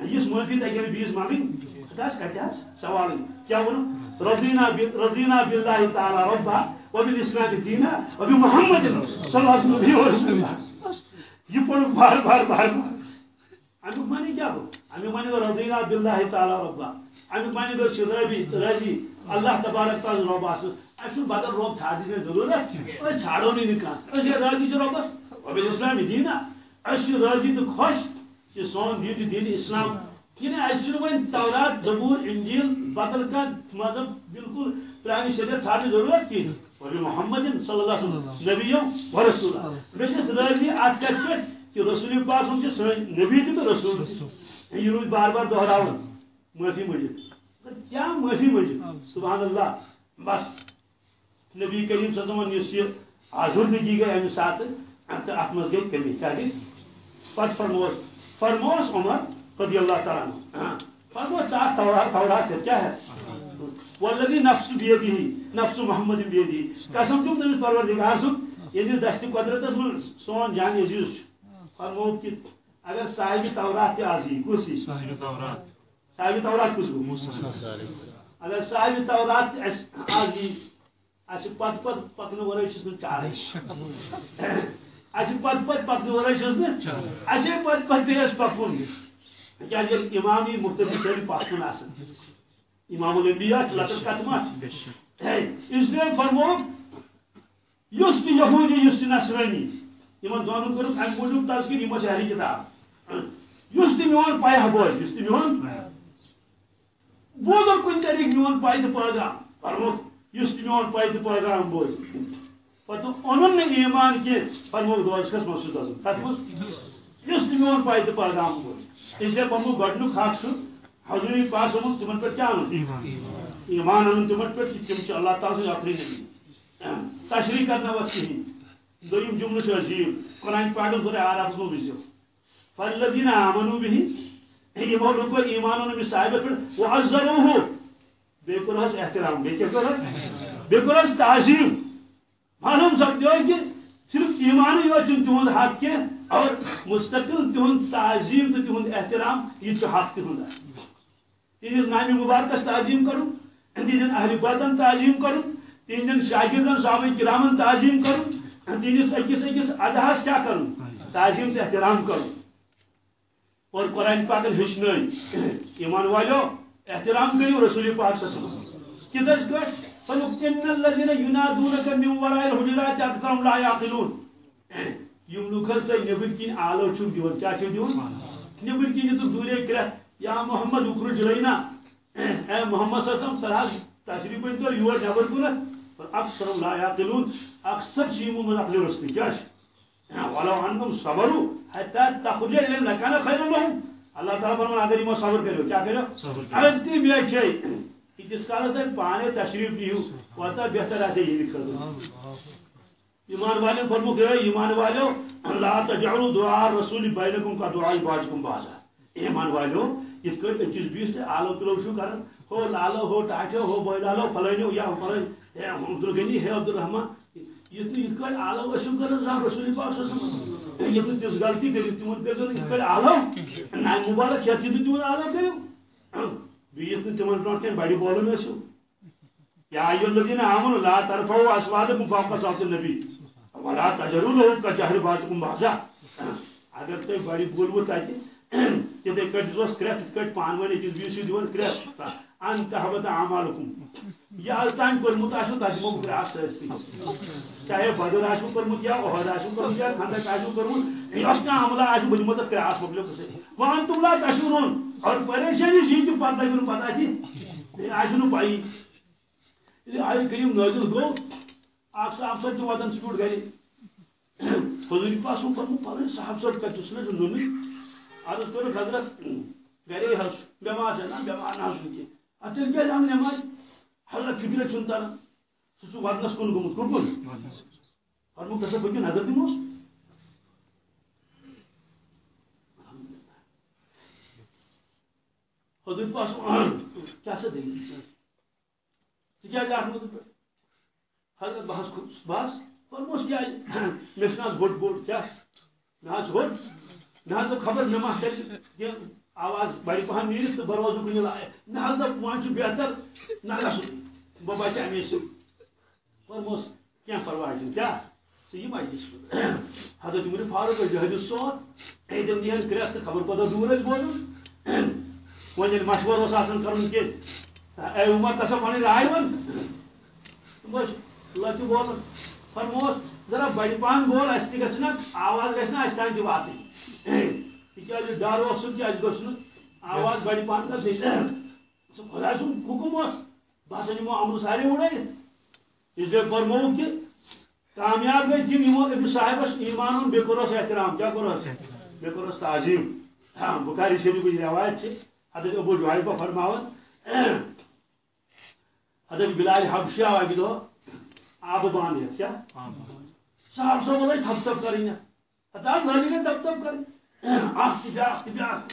Speaker 2: اس معافی تک بیس مانگن دس کتاس سوال کیا ون رضینا رضینا باللہ تعالی ربا وبالاسلام دینا وبمحمد صلی اللہ علیہ وسلم یہ پڑھ بار بار بار بار امیک معنی کیا ہو؟ امیک معنی گو رضینا باللہ تعالی ربا. امیک معنی گو شرابی رضی. اللہ تبارک تعالی رب آس اچھا بدل رب ژھانڈ دن ضرورت أسۍ ژھانڈو نہٕ نہٕ کانٛہہ أسۍ رٲضی چھِ رۄبس وبالاسلام دینا أسۍ چھِ رٲضی تہٕ خۄش کہ سون دین چھُ دین اسلام. کینہ اَسہِ چھُنہٕ وۄنۍ تورات زبور انجیل بدل کانٛہہ مذہب بالکل پرانہِ شریعت ژھانڈنٕچ ضرورت کینٛہہ وبی محمد صلی اللہ علیہ وسلم نبیو و رسول مےٚ چھَس رٲضی اتھ کہ رسول پاک چھِ سٲنۍ نبی تہٕ رسول یہ روٗد بار بار دہراوُن معافی مٔنٛجِتھ کیا معافی مٔنٛجِتھ سبحان اللہ۔ بس۔ نبی کریم صلی اللہ علیہ وسلم یہِ آزوردگی گٔے اَمہِ ساتہٕ تہٕ اَتھ منٛز گٔے کٔمی کیٛاہ گٔے پتہٕ فرموس فرموس عمر رضی اللہ تعالیٰ عنہ۔ فرموس ژاہ تورات تورات کیا ہے؟ والذی نفس بیدی نفس محمد بیدی۔ قسم چھُم تٔمِس پروردگار سُنٛد ییٚلہِ دست قدرتس منٛز سون جان عزیز۔ چھُ فرمو کہ اگر صاحب تورات تہِ آز یی کُس یی صاحب تورات۔ کُس گوٚو اگر صاحب تورات تہِ اَسہِ آز یی اَسہِ پتہٕ پتہٕ پکنہٕ ورٲے چھُس نہٕ چارے اَسہِ پتہٕ پتہٕ پکنہٕ ورٲے چھُس نہٕ پتہٕ پیٚیہِ اَسہِ پکُن کیٛازِ ییٚلہِ اِمام یی مُختٔلِف سٲری پکُن آسان امام الانبیاء لکت کتمات اس لیے فرمو یس یہودی یس نصرانی۔ یمن دونوں ام موجود تذکر شہری کتاب یس تہ میون پایا بوز یس تہ میون بوزن کن طریق میون تو پیغام فرمو یس تہ میون تو پیغام بوز پتہ اونن نہ ایمان کی فرمو دوز کس مسجد ازن تت مس یس تہ میون تو پیغام بوز اس لیے گڈنک حق چھُ حضور پاس ہم تمن پر کیا ایمان۔ ان تمن پر تم اللہ تعالی سے آخری نبی تشریح کرنا وقت کہیں دویم جملہ سے عجیب قرآن پاک سورہ آراف میں بزیو فالذین آمنوا به یمو لوگو ایمان ان صاحب پر وعزروه بے کرس احترام بے کیا کرس بے کرس تعظیم. معلوم سمجھو کہ صرف ایمان ہی چن تہد حق کے اور مستقل تہد تعظیم تو تہد احترام یہ حق تہد تہذ نامی مبارکس تعظیم کروں تہذ اہل بیتن تعظیم کروں تہذ شاگردن صحابہ کرامن تعظیم کروں تہذ اکس اکس ادہس کیا کروں تعظیم سے احترام کروں اور قرآن پاکن ہچن ایمان والو احترام کرو رسول پاک صلی اللہ علیہ وسلم الَّذِينَ يُنَادُونَكَ مِنْ وَرَائِ الْحُجُرَاتِ أَكْثَرُهُمْ لَا يَعْقِلُونَ یم کن آلو کن دورے یا محمد اخرج لینا اے محمد تشریف تو یور نبر پر اکثر لا یعقلون اکثر چیمو من اقل رسلی کیا ولو انتم صبروا حتى تخرج اليهم لكان خيرا لهم. اللہ تعالیٰ فرمان اگر یہ صبر کرو کیا کرو اگر تم یہ چاہیے جس کال تک پانے تشریف دیو وتا بہتر آتے یہ بھی کرو ایمان والے فرمو کہ ایمان والو لا تجعلوا دعاء الرسول بينكم كدعاء بعضكم بعضا ایمان والو یہ کٹ اکس بیس تے آلو کلو شو کرن ہو لالو، ہو ٹاٹو ہو بوئی لالو یا فلان ہے عبدالغنی ہے عبدالرحمان یہ تو یہ کٹ آلو شو کرن زان رسول پاک صلی اللہ علیہ وسلم۔ یہ تو تیس غلطی کری تمہن کر دن یہ کٹ آلو۔ نائم مبارک ہے چیز تمہن آلو کرو۔ بیت نے تمہن پرانٹیں بڑی بولن اسو یا ایو الذین آمنوا، لا ترفعوا اصواتکم فوق صوت النبی۔ ولا تجروا له كجهر بعضكم بعضا اگر تو بڑی بولو تاکہ تتھے کٹ دس کرت کٹ پان ون أکس بیس دِوان کرت ان تحبت اعمالکم یہ آز تان کورمت آسو تتھ دِمو گراس سٲرسٕے چاہے بدر آسو کورمت یا عہد آسو کورمت یا خندق آسو کورمت یۄس کانٛہہ عملہ آسہِ بہٕ دِمو تتھ گراس مۄکلیو قصے تم لا تشورون اور پریشانی سی تہِ پتہ لگہِ نہٕ پتہ کہِ آسہِ نہٕ پایی ییٚلہِ آیہِ کریم نٲزِل گوٚو اکھ صاحب صٲب چھُ واتان سُہ گرِ حضوٗری پاسُن پَنُن پَنٕنۍ صاحب صٲب کَتہِ چھُ سُہ نہ نُنٕے عرض کر حضرت گرے حس بیمار ہے نا بیمار نہ کی اتل کیا ہم نماز حضرت فکر چن تر سہ ودنس کن گومت ککن فرمو تسا پکو نظر دموس حضور پاس کیا سا دلیل ژٕ کیٛازِ اتھ منٛز حضرت بہس بہس فرموس کیٛازِ مےٚ چھُنہٕ حظ بوٚڑ بوٚڑ کیٛاہ مےٚ حظ مےٚ حظ دوٚپ خبر مےٚ ما کرِ آواز بڑِ پہن نیٖرِتھ تہٕ بہٕ روزٕ کُنہِ لایق مےٚ حظ دوٚپ وۄنۍ چھُ بہتر نہ گژھُن بہٕ بچہِ امی سۭتۍ فرموس کینٛہہ پرواے چھُنہٕ کیٛاہ ژٕ یہِ مجلس حضرت عمر فاروق ٲسۍ جہدِ سون اے تِم نیرن کرٛٮ۪کھ تہٕ خبر کوتاہ دوٗر ٲسۍ بوزُن وۄنۍ ییٚلہِ مشوَرٕ اوس آسان کَرُن اے عمر تسا پنٕنۍ راے وَن تِم ٲسۍ لَتہِ بولان فرموس ذرا بڑِ پہن بول اَسہِ تہِ گژھِ آواز گژھِ نا اَسہِ تام تہِ تِکیٛازِ ڈر نہٕ آواز بڑِ پہن سُہ خۄداے سُنٛد حُکُم اوس بہٕ ہسا نِمو عملہٕ سارے اُڑٲیِتھ اس لیے فرمووُکھ کہ کامیاب گئی تم یمو ابن صاحبس ایمان ان بے کوٚرُس احترام کیا کوٚرُس بے کوٚرُس تعظیم ہاں بخاری شریفٕچ روایت چھِ حضرت ابو جوائبہ فرماون حضرت بلال حبشی آو اکہِ دۄہ آبہٕ بانہٕ ہٮ۪تھ کیٛاہ صاحب لٲگۍ تھپ تھپ کرٕنۍ لٲگۍ گٔے تھپ تھپ کرٕنۍ اکھ تہِ بیاکھ تہِ بیاکھ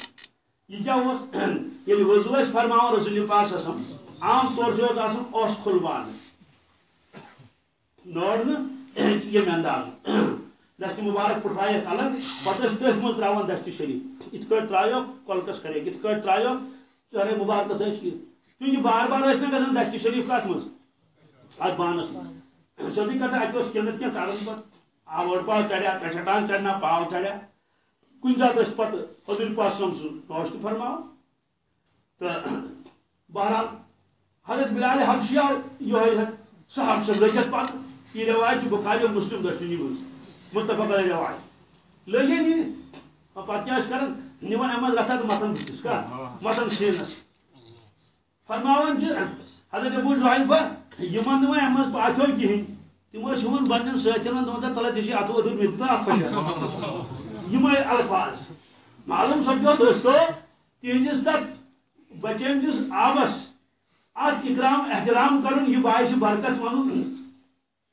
Speaker 2: یہ کیا اوس ییٚلہِ وضوٗ ٲسۍ فرماوان رسول پاک آسان عام طور چھُ آسان اوس کھُل بانہٕ نٲر نہٕ ییٚمہِ انداز دست مبارک پھٹرٲیِتھ الگ پتہٕ ٲسۍ تٔتھۍ منٛز تراوان دست شریف. یِتھ کٲٹھۍ ترٛایو کۄلکس کھرے یِتھ کٲٹھۍ ترٛایو چہرے مبارکس ٲسۍ کیونکہ بار بار ٲسۍ نہٕ گژھان دست شریف بانس. ژڑان پتہٕ آو أڑ پاو چڑیا کچھٹان چڑنا پاو چڑیا کُنہِ ساتہٕ حضور پاس سم سُنٛد نوش تہِ فرماو بہرحال، حضرت بلال حبشی آو یہوے صاحب صاحب لٔگِتھ پتہٕ یہ روایت بخاری اور مسلم دشمنی منٛز متفق علیہ روایت۔ لگے نی پتہ کیا کران نوان امن رسا متن بتس کا، متن شینس فرماون جی، حضرت ابو جوائفہ یمن نو امن پاتھو کہین تم ژےٚ چھی اتھو ادھر مےٚ تہٕ اتھ پھشر یمے الفاظ معلوم سپدو دوستو تہنٛدِس تتھ بچیمتِس آبس اتھ اکرام احترام کرُن یہِ باعث برکت ونُن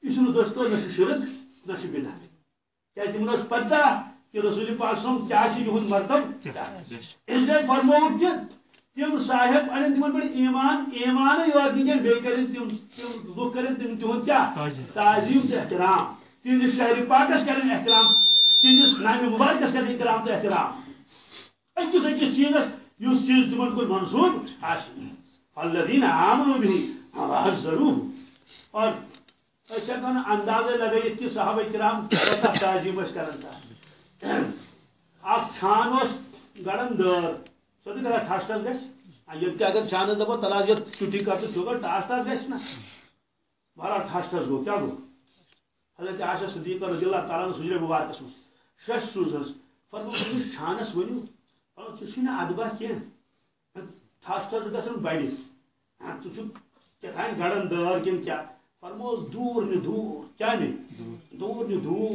Speaker 2: یہ دوستو نہ شرک نہ بدعت. کیا تمن پتہ کہ رسول پاک صم کیا یہ مرتب؟ اس لیے فرمو کہ تم صاحب ان تم پہ ایمان ایمان یوت نکل بی کرن تم تم لوگ کرن تم تہد کیا تعظیم تو احترام۔ تہندس شہر پاکس کرن احترام۔ تہندس نام مبارکس کرن احترام تو احترام۔ اکس اکس چیزس اس چیز تمن کو منسوب الذين آمنوا به ضرور اور ہیکان اندازے لگائیت کہ صحابہ کرام تعظیم کران اخ چھان اس گڑن دار سو تہ کران ٹھس ٹھس گژھِ یہ اگر چھانس دپو تلاش یہ چٹی کر تو گو ٹاس ٹاس گژھِ نا بہرحال ٹھس ٹھس گو کیا گو حضرت عائشہ صدیقہ رضی اللہ تعالیٰ سجرے مبارکس من شش سوزس فرمو چھانس ونو فرمو ژٕ نا ادبا کینٛہہ ٹھس ٹھس گژھن بڑِ کیٛاہ گڑن دار کِنہٕ کیٛاہ فرموس دور نی دور کیا نی دور نی دور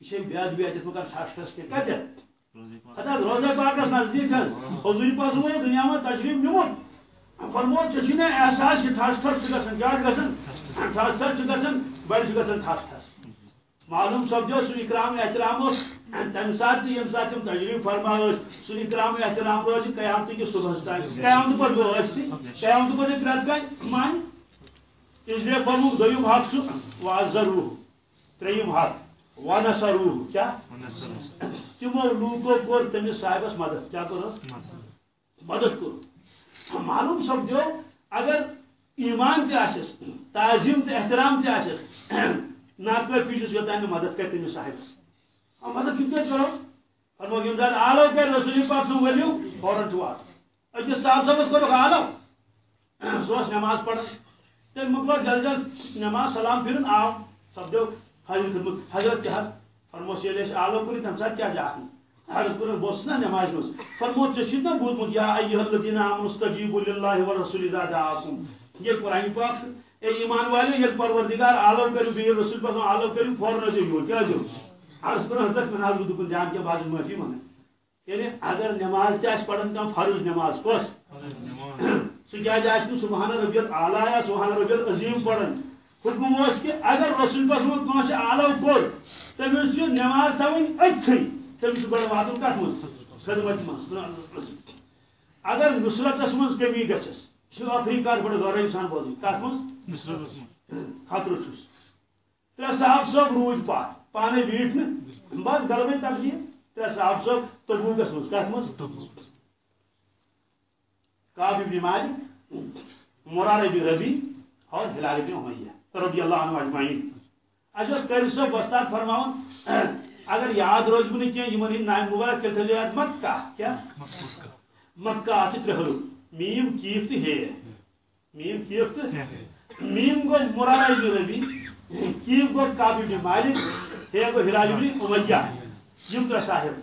Speaker 2: یہ بیاد بیاد اس مکان ٹھاش ٹھاش کے کتے اتا روزہ پاکس نزدیک حضور پاس وہ دنیا میں تشریف نیمت فرموس چھ احساس کہ ٹھاش ٹھاش چھ کیا گژھن ٹھاش ٹھاش چھ گژھن بڑ چھ گژھن معلوم سپدو سو اکرام احترام اس تمہ سات یم سات تم تشریف فرما سو اکرام احترام روز جی، قیامت کی صبح تک قیامت پر گو اس قیامت پر پرت گئی مان اس لیے فرمو دویم حق سو وازروح تریم حق ونصروح کیا؟ تمو لوکو کور تمس صاحبس مدد۔ کیا کور مدد کور معلوم سپدو اگر ایمان تہ آسس تعظیم تہ احترام تہ آسس ناکافی چھس یوتان مدد کر تمس صاحبس۔ مدد کت کرو؟ فرمو یم زاد آلو کر، رسول پاک سو ولیو، فوراً چھو آس اکس صاحب صاحبس کرو آلو سو نماز پڑھ تم مکلو جل جل نماز سلام پھر آو سپدو حضرت خدمت حضرت کیا فرموس یہ آلو کری تم سات کیا جاہن حضرت کر بوس نا نماز مز فرموس چھ نا بوزمت یا ایها الذين امنوا استجيبوا لله والرسول اذا دعاكم یہ قرآن پاک اے ایمان والے یہ پروردگار آلو کرو بھی رسول پاک آلو کرو فوراً جو یور کیا جو؟ عرض کرو حضرت من حضرت کو جان کے بعد معافی مانگے. یعنی اگر نماز تہ پڑھن کم فرض نماز کس سہ کیا سبحان ربی اعلیٰ یا سبحان ربی عظیم پڑھن. حکم اس کہ اگر رسول پسند کانس آلو کور تمس نماز تھوین اتھی تمس گۄڈٕ واتُن کتھ منٛز خدمت منٛز اگر نصرتس منٛز کمی گژھس یہ ٲخری کتھ گۄڈٕ غورے سان بوزٕنۍ کتھ منٛز خطرٕ چھُس ترٛےٚ صاحب صٲب روٗدۍ پتھ پانے بیٖٹھ نہٕ بس غلبے تبدیل ترٛےٚ صاحب صٲب تبوٗکس منٛز کتھ منٛز کعب ابن مالک مرار ابن ربی اور ہلال ابن امیہ رضی اللہ عنہ اجمعین۔ اچھا کر صاحب وستاد فرماؤن اگر یاد روز بنی کیا یمن ہند نام مبارک کے تھے، یاد مکہ، کیا؟ مکہ اچھ ترے حروف میم کیف تہ ہے۔ میم کیف تہ میم گو مرارا ابن ربی کیف گو کعب ابن مالک ہے گو ہلال ابن امیہ یم ترے صاحب۔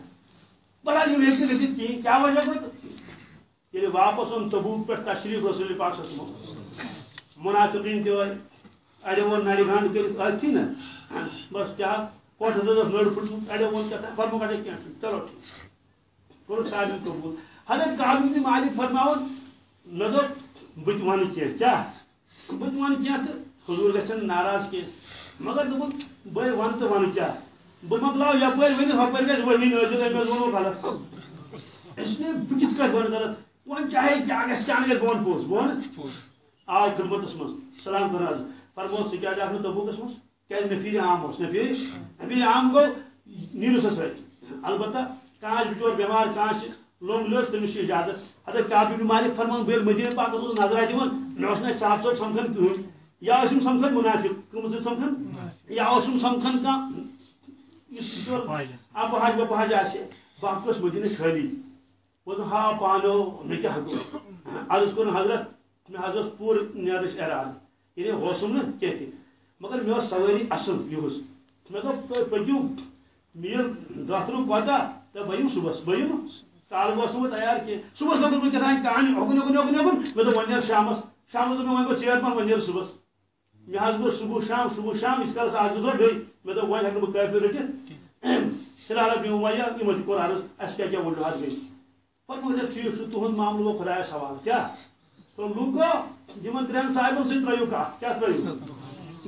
Speaker 2: بڑا یم ایک دن کی، کیا وجہ کو ییٚلہِ یعنی واپس اوٚن تبوک پٮ۪ٹھ تشریٖف رسول پاک صلی منافقین تہِ اڑیو ووٚن نرِ گنڈ کٔرِتھ ٲسۍ نا بس کوٹھس حظ اوس نٔر پھٕٹمُت اڑیو ووٚن کیٛاہ فرمو اڑے کینٛہہ چھُنہٕ چلو ٹھیٖک کوٚر سارنٕے قبوٗل حضرت کعب بن مالک بہٕ تہِ وَنہٕ کینٛہہ کیٛاہ بہٕ تہِ وَنہٕ کینٛہہ تہٕ حضوٗر گژھن ناراض کینٛہہ مگر دوٚپُن بٔے وَنہٕ تہٕ وَنہٕ کیٛاہ بہٕ مۄکلاو یپٲرۍ ؤنِتھ ہۄپٲرۍ گژھِ ؤنی نٲزِل أمۍ حظ ووٚنوٕ غلط اس لیے بہٕ کِتھ کٲٹھۍ وَنہٕ غلط ون چاہے کیا گھس کیا گھس بہن پوس بہن آو خدمتس من سلام کر حض فرمو سہ کیا جاک تبوکس من کیا نفیر عام اس نفیر نفیر عام گو نیرو سا سر البتہ کانچ بچور بیمار کانچ لوگ لوس تمس اجازت حضرت کعب بن مالک فرمان بیل مدینہ پاک اس نظر دِوان مےٚ اوس نہٕ صاف صاف سمکھان کٕہٕنۍ یا ٲسِم سمکھان مُنافِق کٕم ٲسِم سمکھان یا اوسُم سمکھان کانٛہہ یُس اپہاج وپہاج آسہِ باقٕے اوس مدینہ خٲلی وہ ہا پانو مے کیا عرض کون حضرت، میں حضرت پور نیرش اراد یعنی ہوسم نا کہتے مگر مے سواری اصل یہس مے دوپ تو پکیو میل دفتر کوتا تو بہم صبح بہم کال گوس تیار کی صبح لگن بہ کتان کہانی اوگن اوگن اوگن اوگن مے دو ونیر شامس۔ شام دو میں ون ژیر پن ونیر صبح مے حض گو صبح شام صبح شام۔ اس کال آج دو گئی مے دو ون ہکن بہ کافی رٹت فی الحال بیو میا یمت کور عرض اس کیا کیا وجوہات گئی فرمو ٹھیک تہد معاملہ گو خدا سوال کیا تو لوکو جمن ترین صاحبن سی ترو کت کیا ترو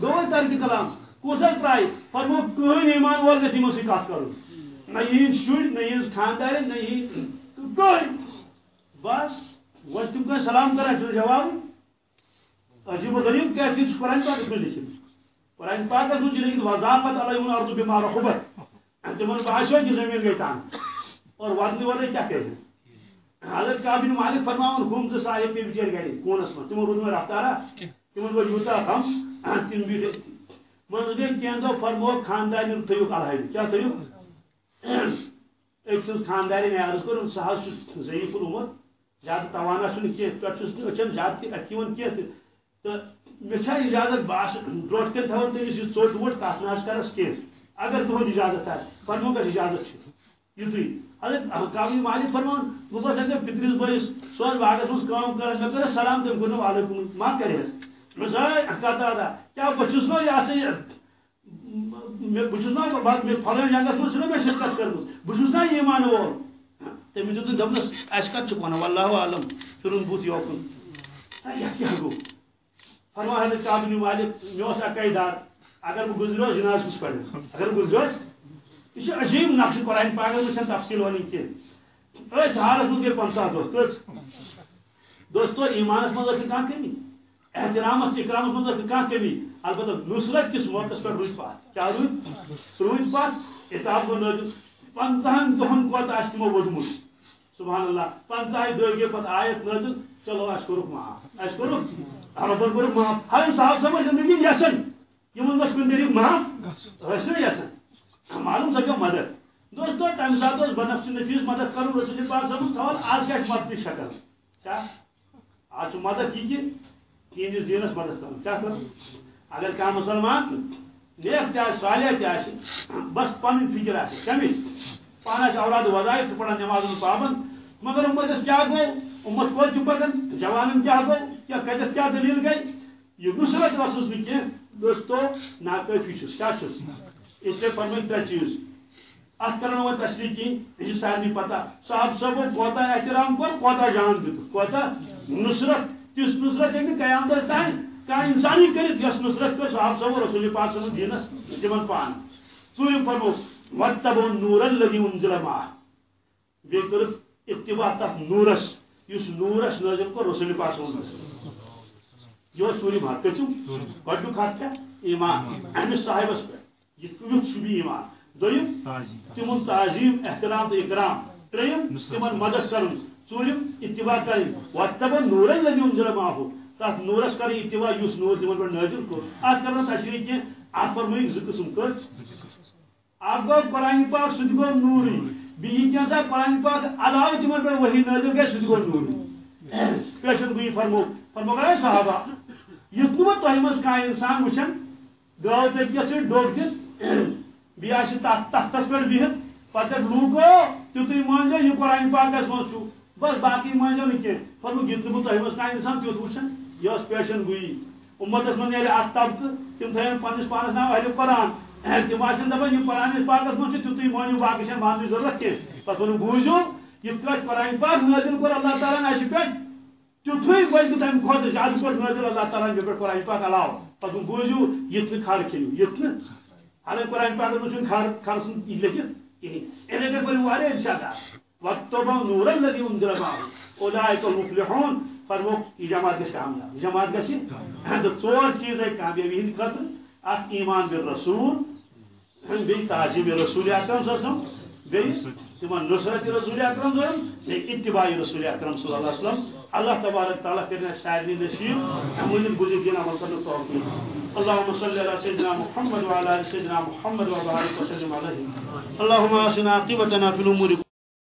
Speaker 2: گو ترک کلام کس ترائی فرمو کہین ایمان وول گھس یمو سی کت کر نہ یہ شر نہ یہ خاندار، نہ یہ کہین بس وہ تم کہ سلام کرا چل جواب۔ عجیب و غریب کیفیت قرآن پاک میں لکھت قرآن پاک میں لکھت وضاقت علیہم الارض بما رحبت۔ تمن باسو کہ زمین گئی تان اور وادنی والے کیا کہتے ہیں؟ حضرت کا بن مالک فرماون ہم تو صاحب پہ بچر گڑی کونس من تمو روز میں رفتارا تمو گو یوتا ہم تم بھی من گئی کین دو فرمو خاندان تھیو الہی کیا تھیو ایک سن خاندان میں عرض کروں سہاز ضعیف العمر. زیادہ توانا چھن کی پٹھس اچھن زیادہ اتیون کی تو مے چھا اجازت باس روٹ کے تھاون تمس یہ ژوٹ ووٹ تاس کرس کی اگر تہد اجازت ہے، فرمو کا اجازت چھ یتھے حضرت مالک فرمان بہ اگر پترس بٲیس سوز باغس مز کر مے کر سلام تم کوٚر وعلیکم ما کرہس مے ساے دا، کیا بہ چھُس یہ سا بہ چھُس نہ فلٲنۍ جنگس منٛز چھُنہ مےٚ شرکت کٔرمٕژ بہ چھُس نہ ایمان وول تٔمۍ دیُت دوٚپنس اَسہِ کتھ چھُکھ عالم پھرُن بُتھ یوکُن یتھ کیٛاہ گوٚو حضرت کابنی مالک مےٚ اوس اگر بہٕ گُزریوس جناز کُس پرِ اگر گُزریوس یہ عجیب نقش قرآن پاک میں تفصیل ونی کی منٛز گٔے پنٛژاہ دۄہ کٔژ دوستو ایمانس ٲس نہٕ کانٛہہ کمی منٛز ٲس نہٕ کانٛہہ کمی البتہ نصرت کس موقعس پٮ۪ٹھ روٗدۍ پتھ کیٛاہ روٗدۍ روٗدۍ پتھ اتاب گوٚو نٲدِل پنٛژہن دۄہن کوتاہ آسہِ تِمو ووٚدمُت سبحان اللہ پنٛژاہہِ دۄہ گٔے پتہٕ آیت نٲدِل چلو اَسہِ کوٚرُکھ معاف رۄبن کوٚرُکھ معاف ہر صاحب صاحب زندگی یژھان یِمن گژھِ کُنہِ طریٖقہٕ معاف نہٕ یژھان معلوم سپیو مدد؟ دوستو تمہ سات بنفس نفیس، مدد کرو، رسول پاک صاحب سوال آج کیا مدد شکل؟ کیا آج مدد یہ کہ تینس دینس مدد کرو کیا کرو اگر کیا مسلمان نیک تہ صالح تہ بس پن فکر آ کمچ پان اولاد وظائف پڑھان نماز پابند، مگر امت کیا گو امت کوت پکان جوان کیا گو کیا کتس کیا دلیل گئی؟ یہ نصرت وسوس نی کی دوستو، ناکافی چھس کیا چھس اس لیے فرمائی ترے چیز؟ ات کرنا وہ تشریح کی یہ سارے پتہ صاحب صاحب کوتا احترام کور کوتا جان دیت کوتا نصرت تس نصرت؟ ہیٚکہِ قیامتس تانۍ کان انسانی کرت یس نصرت کر صحاب سو رسول پاک صلی اللہ علیہ وسلم تمن پان ژوٗرِم فرمو وَاتَّبَعُوا النُّورَ الَّذِي أُنزِلَ مَعَهُ۔ بیٚیہِ کٔرٕکھ اتباع تَتھ نوٗرس۔ یُس نوٗرس نٲزِل کوٚر رسول پاک صلی اللہ علیہ وسلم۔ اوس ژوٗرِم حق کٔژِم گۄڈنیُک حق کیٛاہ ایمان۔ أمِس صاحبس پٮ۪ٹھ یِتھ ایمان دوٚیِم تِمن تعظیٖم احترام تہٕ اکرام ترٛیٚیِم تِمن مدد کرُن ژوٗرِم اتباع کرٕنۍ وَاتَّبَعُوا النُّورَ الَّذِي أُنزِلَ مَعَهُ تَتھ نوٗرس کرٕنۍ اتباع یُس نوٗر تِمن پٮ۪ٹھ نٲزِل کوٚر اَتھ کرو تشریح کینٛہہ اَتھ فرمٲیِکھ زٕ قٕسٕم کٔژ اکھ گو قرآن پاک سہ گو نوری بیٚیہِ کینٛژھا قرآن پاک علاوٕ تِمن پٮ۪ٹھ ؤحی نٲزِل گژھِ سُہ تہِ گوٚو نوٗری پیشن گویی فرمو فرمو گٔے صحابہ یُتھ نہٕ وۄنۍ تۄہہِ منٛز کانٛہہ اِنسان وٕچھان گٲو تٔکِس سۭتۍ ڈوٚب دِتھ بیٚیہِ آسہِ تتھ تختس پٮ۪ٹھ بِہِتھ پتہٕ لوٗکو تیُتُے مٲنزیو یہِ قرآن پاکس منٛز بس باقٕے مٲنزیو نہٕ کینٛہہ فرمو یُتھ نہٕ بہٕ تۄہہِ منٛز کانٛہہ اِنسان تیُتھ وٕچھان یہِ ٲس پیشن گویی اُمتس منٛز نیرِ اکھ طبقہٕ تِم تھٲیَن پننِس پانس ناو اہلِ قرآن۔ تم آن دپان یہ قرآن پاکس من تیتھے مانو باقی چھ ماننے ضرورت کی پتہ ون بوزو یہ قرآن پاک نازل کور اللہ تعالیٰ اہس پہ تیتھے بلکہ تمہ کھت زیادہ کور نازل اللہ تعالیٰ پہ قرآن پاک علاوہ۔ پتہ ون بوزو یہ کھر کھیو یہ حالانکہ قرآن پاک من کھر کھر سن یہ لکھت کہین اے پہ پڑھ واریاہ ارشادات واتبعوا نور الذي انزل معه اولئك المفلحون فرمو یہ جماعت گژھِ کامیاب یہ جماعت گژھِ تو ژور چیز ہے کامیابی ہند خاطر اخ ایمان بالرسول بی تعظیم رسول اکرم صلی اللہ علیہ وسلم بی تمن نصرت رسول اکرم صلی اتباع رسول اکرم صلی اللہ علیہ وسلم اللہ تبارک تعالیٰ کرنا سارے نصیب ہمیں بزرگ دین عمل کرنے توفیق اللهم صل على سيدنا محمد وعلى ال سيدنا محمد وبارك وسلم عليه اللهم اسنا عاقبتنا في الامور